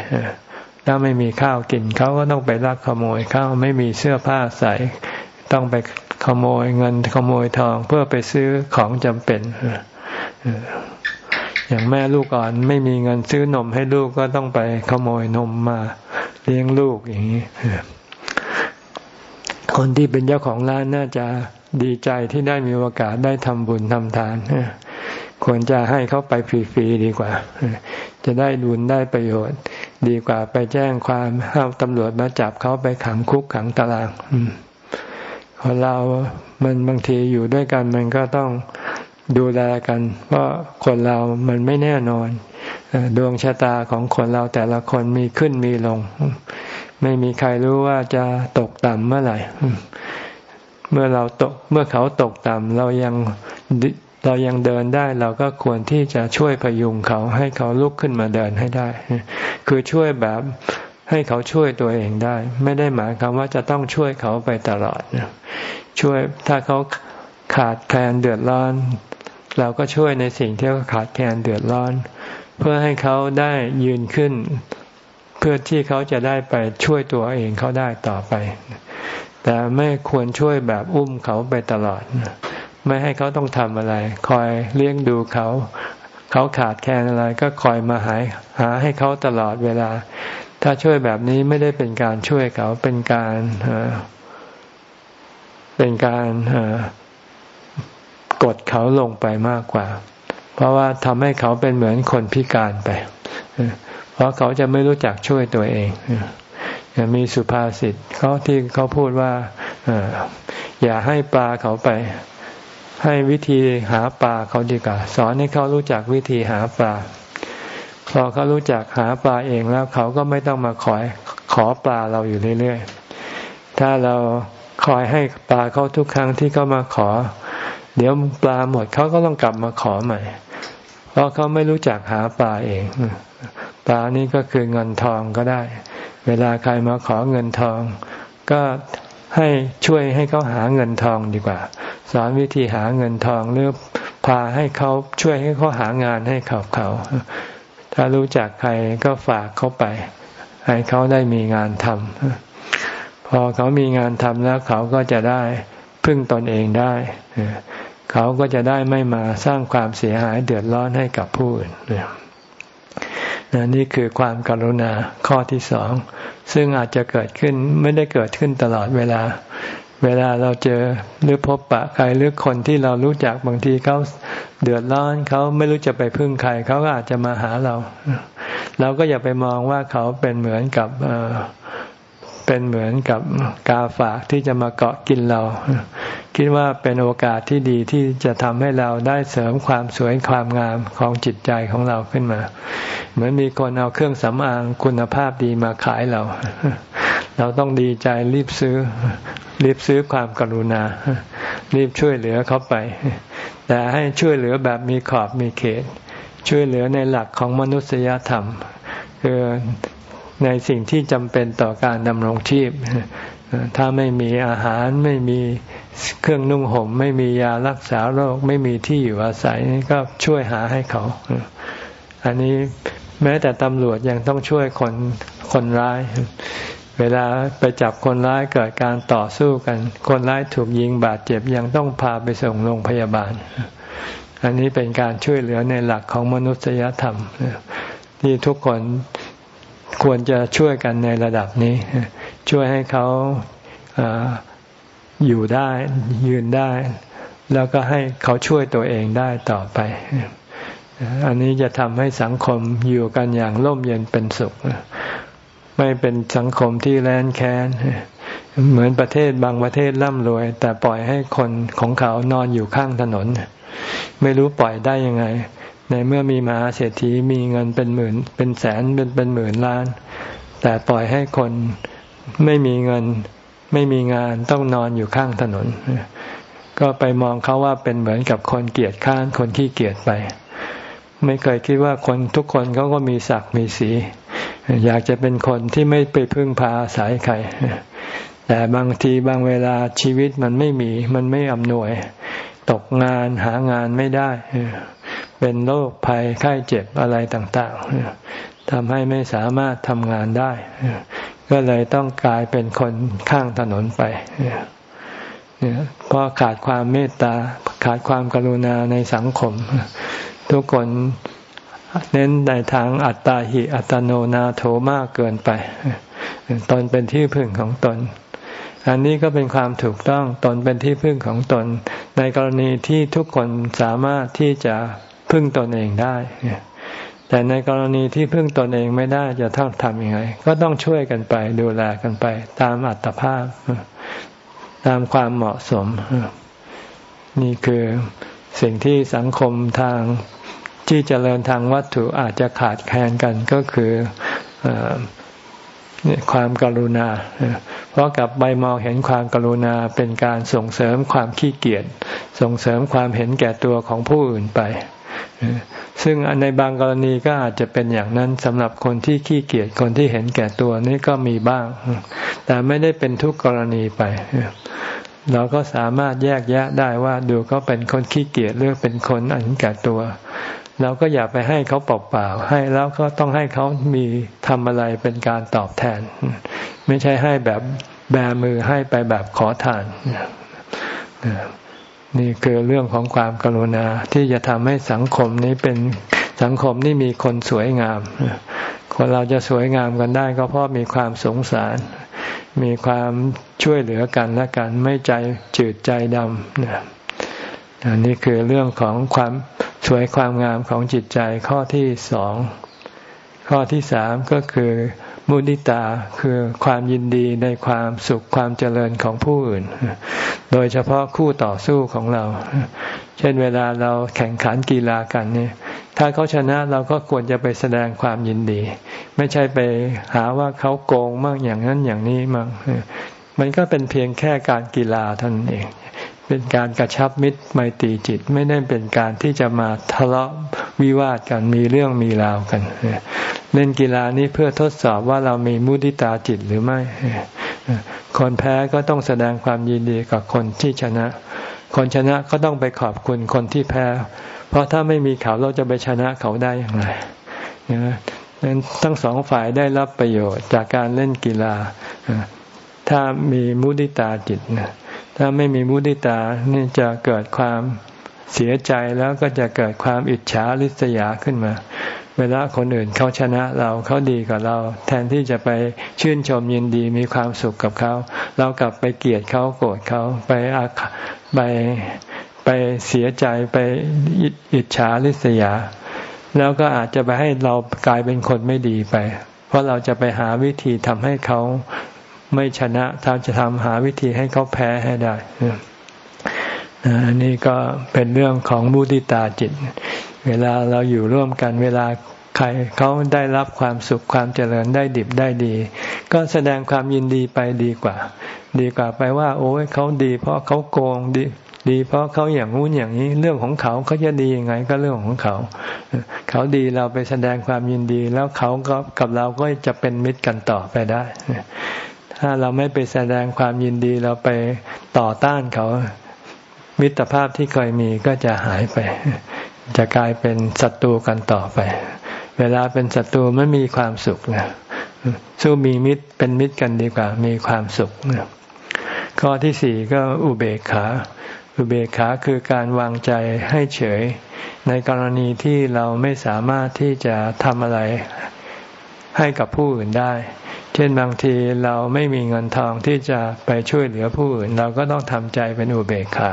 S1: ถ้าไม่มีข้าวกิน เขาก็ต้องไปลักขโมยข้าวไม่มีเสื้อผ้าใส่ต้องไปขโมยเงินขโมยทองเพื่อไปซื้อของจำเป็น อย่างแม่ลูกอ่อนไม่มีเงินซื้อนมให้ลูกก็ต้องไปขโมยนมมาเลี้ยงลูกอย่างนี้ คนที่เป็นเจ้าของร้านน่าจะดีใจที่ได้มีโอกาสได้ทำบุญทำทานควรจะให้เขาไปฟรีๆดีกว่า จะได้ดุลได้ประโยชน์ ดีกว่าไปแจ้งความห้ามตำรวจมาจับเขาไปขังคุกขังตารางคนเรา มันบางทีอยู่ด้วยกันมันก็ต้อง ดูแลกันเพราะคนเรามันไม่แน่นอนดวงชะตาของคนเราแต่ละคนมีขึ้นมีลง ไม่มีใครรู้ว่าจะตกต่ำเมื่อไหร่ เมื่อเราตกเมื่อเขาตกต่ำเรายังเรายังเดินได้เราก็ควรที่จะช่วยพยุงเขาให้เขาลุกขึ้นมาเดินให้ได้ คือช่วยแบบให้เขาช่วยตัวเองได้ ไม่ได้หมายความว่าจะต้องช่วยเขาไปตลอดช่วยถ้าเขา ขาดแคลนเดือดร้อน เราก็ช่วยในสิ่งที่เขาขาดแคลนเดือดร้อน เพื่อให้เขาได้ยืนขึ้น เพื่อที่เขาจะได้ไปช่วยตัวเองเขาได้ต่อไป แต่ไม่ควรช่วยแบบอุ้มเขาไปตลอด ไม่ให้เขาต้องทำอะไร คอยเลี้ยงดูเขาเขาขาดแคลนอะไรก็คอยมาหาหาให้เขาตลอดเวลา ถ้าช่วยแบบนี้ไม่ได้เป็นการช่วยเขาเป็นการเป็นการ กดเขาลงไปมากกว่า เพราะว่าทำให้เขาเป็นเหมือนคนพิการไป เพราะเขาจะไม่รู้จักช่วยตัวเองมีสุภาษิตเขาที่เขาพูดว่าอย่าให้ปลาเขาไป ให้วิธีหาปลาเขาดีกว่า สอนให้เขารู้จักวิธีหาปลาพอเขารู้จักหาปลาเองแล้ว เขาก็ไม่ต้องมาขอขอปลาเราอยู่เรื่อยๆถ้าเราคอยให้ปลาเขาทุกครั้งที่เขามาขอ เดี๋ยวปลาหมดเขาก็ต้องกลับมาขอใหม่ เพราะเขาไม่รู้จักหาปลาเองปลานี้ก็คือเงินทองก็ได้ เวลาใครมาขอเงินทอง ก็ให้ช่วยให้เขาหาเงินทองดีกว่า สอนวิธีหาเงินทองหรือพาให้เขาช่วยให้เขาหางานให้เขาเขา ถ้ารู้จักใครก็ฝากเขาไป ให้เขาได้มีงานทำพอเขามีงานทำแล้วเขาก็จะได้พึ่งตนเองได้ เขาก็จะได้ไม่มาสร้างความเสียหายเดือดร้อนให้กับผู้อื่นนี่คือความกรุณาข้อที่สอง ซึ่งอาจจะเกิดขึ้นไม่ได้เกิดขึ้นตลอดเวลา เวลาเราเจอหรือพบปะใครหรือคนที่เรารู้จักบางทีเขาเดือดร้อนเขาไม่รู้จะไปพึ่งใครเขาก็อาจจะมาหาเรา เราก็อย่าไปมองว่าเขาเป็นเหมือนกับเป็นเหมือนกับกาฝากที่จะมาเกาะกินเรา คิดว่าเป็นโอกาสที่ดีที่จะทำให้เราได้เสริมความสวยความงามของจิตใจของเราขึ้นมา เหมือนมีคนเอาเครื่องสำอางคุณภาพดีมาขายเรา เราต้องดีใจรีบซื้อ รีบซื้อความกรุณา รีบช่วยเหลือเขาไป แต่ให้ช่วยเหลือแบบมีขอบมีเขต ช่วยเหลือในหลักของมนุษยธรรม คือในสิ่งที่จำเป็นต่อการดำรงชีพ ถ้าไม่มีอาหารไม่มี เครื่องนุ่งห่มไม่มียารักษาโรค ไม่มีที่อยู่อาศัยก็ช่วยหาให้เขา อันนี้แม้แต่ตำรวจยังต้องช่วยคนคนร้าย เวลาไปจับคนร้ายเกิดการต่อสู้กัน คนร้ายถูกยิงบาดเจ็บยังต้องพาไปส่งโรงพยาบาล อันนี้เป็นการช่วยเหลือในหลักของมนุษยธรรมที่ทุกคนควรจะช่วยกันในระดับนี้ ช่วยให้เขา อยู่ได้ยืนได้ แล้วก็ให้เขาช่วยตัวเองได้ต่อไป อันนี้จะทำให้สังคมอยู่กันอย่างร่มเย็นเป็นสุข ไม่เป็นสังคมที่แร้นแค้น เหมือนประเทศบางประเทศร่ำรวย แต่ปล่อยให้คนของเขานอนอยู่ข้างถนน ไม่รู้ปล่อยได้ยังไง ในเมื่อมีมหาเศรษฐีมีเงินเป็นหมื่น เป็นแสนเป็นเป็นหมื่นล้าน แต่ปล่อยให้คนไม่มีเงิน ไม่มีงานต้องนอนอยู่ข้างถนน ก็ไปมองเขาว่าเป็นเหมือนกับคนเกียจข้านคนขี้เกียจไป ไม่เคยคิดว่าคนทุกคนเขาก็มีศักดิ์มีสี อยากจะเป็นคนที่ไม่ไปพึ่งพาอาศัยใครแต่บางทีบางเวลาชีวิตมันไม่มีมันไม่อำนวย ตกงานหางานไม่ได้ เป็นโรคภัยไข้เจ็บอะไรต่าง ๆทำให้ไม่สามารถทำงานได้ ก็เลยต้องกลายเป็นคนข้างถนนไปเพราะขาดความเมตตาขาดความกรุณาในสังคม ทุกคนเน้นในทางอัตตาหิอัตโนนาโถมากเกินไป ตนเป็นที่พึ่งของตน อันนี้ก็เป็นความถูกต้องตนเป็นที่พึ่งของตน ในกรณีที่ทุกคนสามารถที่จะพึ่งตนเองได้ แต่ในกรณีที่พึ่งตนเองไม่ได้จะต้องทำยังไง ก็ต้องช่วยกันไปดูแลกันไป ตามอัตภาพ ตามความเหมาะสม นี่คือสิ่งที่สังคมทางที่เจริญทางวัตถุอาจจะขาดแคลนกันก็คือความกรุณา เพราะกับใบมองเห็นความกรุณาเป็นการส่งเสริมความขี้เกียจส่งเสริมความเห็นแก่ตัวของผู้อื่นไป ซึ่งในบางกรณีก็อาจจะเป็นอย่างนั้นสำหรับคนที่ขี้เกียจคนที่เห็นแก่ตัวนี่ก็มีบ้าง แต่ไม่ได้เป็นทุกกรณีไป เราก็สามารถแยกแยะได้ว่าดูเขาเป็นคนขี้เกียจหรือเป็นคนอันแก่ตัว เราก็อย่าไปให้เขาเปล่าๆให้แล้วก็ต้องให้เขามีทำอะไรเป็นการตอบแทน ไม่ใช่ให้แบบแบมือให้ไปแบบขอทาน นี่คือเรื่องของความกรุณาที่จะทำให้สังคมนี้เป็นสังคมนี่มีคนสวยงาม คนเราจะสวยงามกันได้ ก็เพราะมีความสงสาร มีความช่วยเหลือกันและกันไม่ใจจืดใจดำนนี่คือเรื่องของความสวยความงามของจิตใจข้อที่สอง ข้อที่สามก็คือ มุนิตาคือความยินดีในความสุขความเจริญของผู้อื่น โดยเฉพาะคู่ต่อสู้ของเรา เช่นเวลาเราแข่งขันกีฬากันเนี่ยถ้าเขาชนะเราก็ควรจะไปแสดงความยินดี ไม่ใช่ไปหาว่าเขาโกงมากอย่างนั้นอย่างนี้มั่งมันก็เป็นเพียงแค่การกีฬาเท่านั้นเอง เป็นการกระชับมิตรไมตรีจิตไม่ได้เป็นการที่จะมาทะเลาะวิวาทกันมีเรื่องมีราวกัน เล่นกีฬานี้เพื่อทดสอบว่าเรามีมุติตาจิตหรือไม่ คนแพ้ก็ต้องแสดงความยินดีกับคนที่ชนะ คนชนะก็ต้องไปขอบคุณคนที่แพ้ เพราะถ้าไม่มีเขาเราจะไปชนะเขาได้อย่างไรนั้นทั้งสองฝ่ายได้รับประโยชน์จากการเล่นกีฬา ถ้ามีมุติตาจิตนะ ถ้าไม่มีมุติตานี่จะเกิดความเสียใจแล้วก็จะเกิดความอิจฉาริษยาขึ้นมา เวลาคนอื่นเขาชนะเราเขาดีกว่าเรา แทนที่จะไปชื่นชมยินดีมีความสุขกับเขา เรากลับไปเกลียดเขาโกรธเขาไปอาไปไปเสียใจไปอิจฉาริษยา แล้วก็อาจจะไปให้เรากลายเป็นคนไม่ดีไป เพราะเราจะไปหาวิธีทำให้เขา ไม่ชนะถ้าจะทำหาวิธีให้เขาแพ้ให้ได้อันนี้ก็เป็นเรื่องของมุติตาจิต เวลาเราอยู่ร่วมกันเวลาใครเขาได้รับความสุขความเจริญได้ดิบได้ดี ก็แสดงความยินดีไปดีกว่า ดีกว่าไปว่า โอ้ยเขาดี เพราะเขาโกงดี ดีเพราะเขาอย่างงู้นอย่างนี้ เรื่องของเขาเขาจะดียังไงก็เรื่องของเขา เขาดีเราไปแสดงความยินดี แล้วเขาก็กับเราก็จะเป็นมิตรกันต่อไปได้ ถ้าเราไม่ไปแสดงความยินดีเราไปต่อต้านเขา มิตรภาพที่เคยมีก็จะหายไป จะกลายเป็นศัตรูกันต่อไป เวลาเป็นศัตรูไม่มีความสุขนะสู้มีมิตรเป็นมิตรกันดีกว่า มีความสุขนะข้อที่สี่ก็อุเบกขา อุเบกขาคือการวางใจให้เฉย ในกรณีที่เราไม่สามารถที่จะทำอะไร ให้กับผู้อื่นได้ เช่นบางทีเราไม่มีเงินทองที่จะไปช่วยเหลือผู้อื่น เราก็ต้องทำใจเป็นอุเบกขา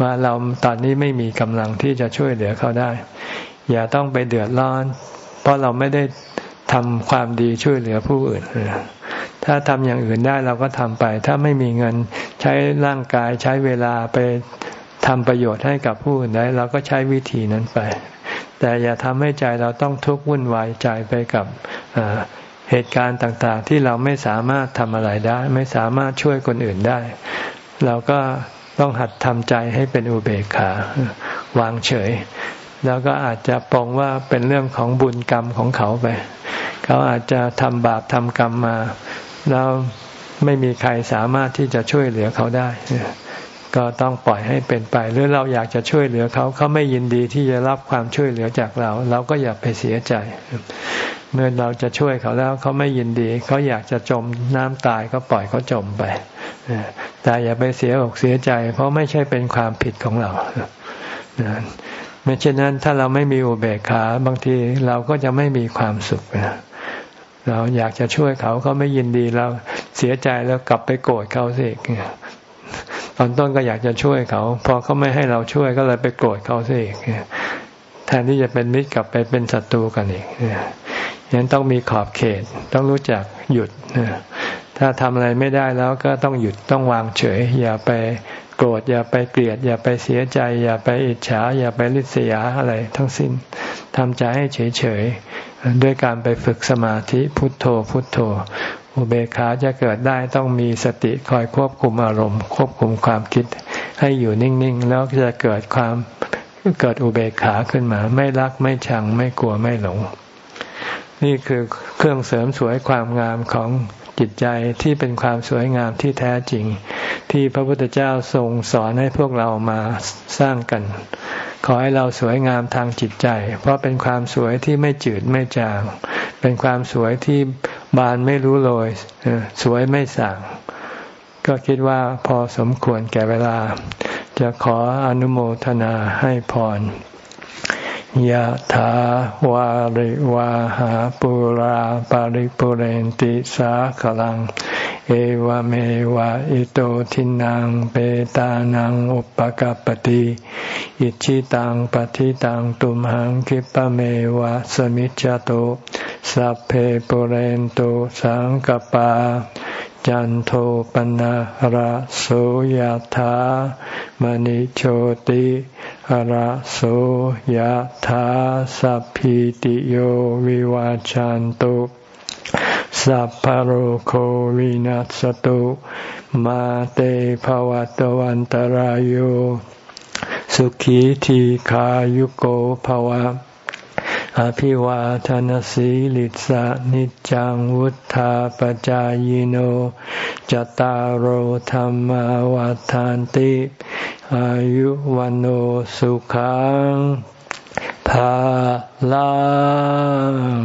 S1: ว่าเราตอนนี้ไม่มีกำลังที่จะช่วยเหลือเขาได้ อย่าต้องไปเดือดร้อน เพราะเราไม่ได้ทำความดีช่วยเหลือผู้อื่น ถ้าทำอย่างอื่นได้เราก็ทำไป ถ้าไม่มีเงินใช้ร่างกายใช้เวลาไปทำประโยชน์ให้กับผู้อื่นได้ เราก็ใช้วิธีนั้นไป แต่อย่าทำให้ใจเราต้องทุกข์วุ่นวายใจไปกับ เหตุการณ์ต่างๆ ที่เราไม่สามารถทำอะไรได้ ไม่สามารถช่วยคนอื่นได้ เราก็ต้องหัดทำใจให้เป็นอุเบกขาวางเฉย แล้วก็อาจจะปองว่าเป็นเรื่องของบุญกรรมของเขาไป เขาอาจจะทำบาปทำกรรมมา แล้วไม่มีใครสามารถที่จะช่วยเหลือเขาได้ ก็ต้องปล่อยให้เป็นไป หรือเราอยากจะช่วยเหลือเขาเขาไม่ยินดีที่จะรับความช่วยเหลือจากเรา เราก็อย่าไปเสียใจ เมื่อเราจะช่วยเขาแล้วเขาไม่ยินดี เขาอยากจะจมน้ำตายก็ปล่อยเขาจมไปแต่อย่าไปเสียอกเสียใจ เพราะไม่ใช่เป็นความผิดของเราไม่เช่นนั้นถ้าเราไม่มีอุเบกขาบางทีเราก็จะไม่มีความสุขนะเราอยากจะช่วยเขาเขาไม่ยินดีเราเสียใจแล้วกลับไปโกรธเขาสิ ตอนต้นก็อยากจะช่วยเขา พอเขาไม่ให้เราช่วยก็เลยไปโกรธเขาสิแทนที่จะเป็นมิตรกลับไปเป็นศัตรูกันอีกยังต้องมีขอบเขต ต้องรู้จักหยุดถ้าทำอะไรไม่ได้แล้วก็ต้องหยุดต้องวางเฉย อย่าไปโกรธอย่าไปเกลียด อย่าไปเสียใจ อย่าไปอิจฉา อย่าไปริษยาอะไรทั้งสิ้นทำใจให้เฉยเฉยด้วยการไปฝึกสมาธิพุทโธพุทโธ อุเบกขาจะเกิดได้ต้องมีสติคอยควบคุมอารมณ์ ควบคุมความคิด ให้อยู่นิ่งๆ แล้วจะเกิดความเกิดอุเบกขาขึ้นมา ไม่รักไม่ชังไม่กลัวไม่หลง นี่คือเครื่องเสริมสวยความงามของจิตใจที่เป็นความสวยงามที่แท้จริง ที่พระพุทธเจ้าทรงสอนให้พวกเรามาสร้างกัน ขอให้เราสวยงามทางจิตใจ เพราะเป็นความสวยที่ไม่จืดไม่จาง เป็นความสวยที่ บานไม่รู้โรยสวยไม่สั่ง ก็คิดว่าพอสมควรแก่เวลา จะขออนุโมทนาให้พรยะถาวาริวาหาปุราปาริปุเรนติสาขลัง เอวเมวะอิโตทินังเปตานังอุปกัปติอิชิตังปฏิตังตุมหังคิปะเมวะสมิจจโตสัพเพปุเรนตุสังกปา จันโทปนะระโสยธามณิโชติระโสยธาสัพพิติโยวิวาจันตุ สัพพโรโควินัสตุมาเตภวัตวันตารโยสุขีทีขายุโกภวะอภิวาทานสีลิสานิจังวุธาปจายโนจตารโหธรรมวาทานติ อายุวันโอสุขังภาลัง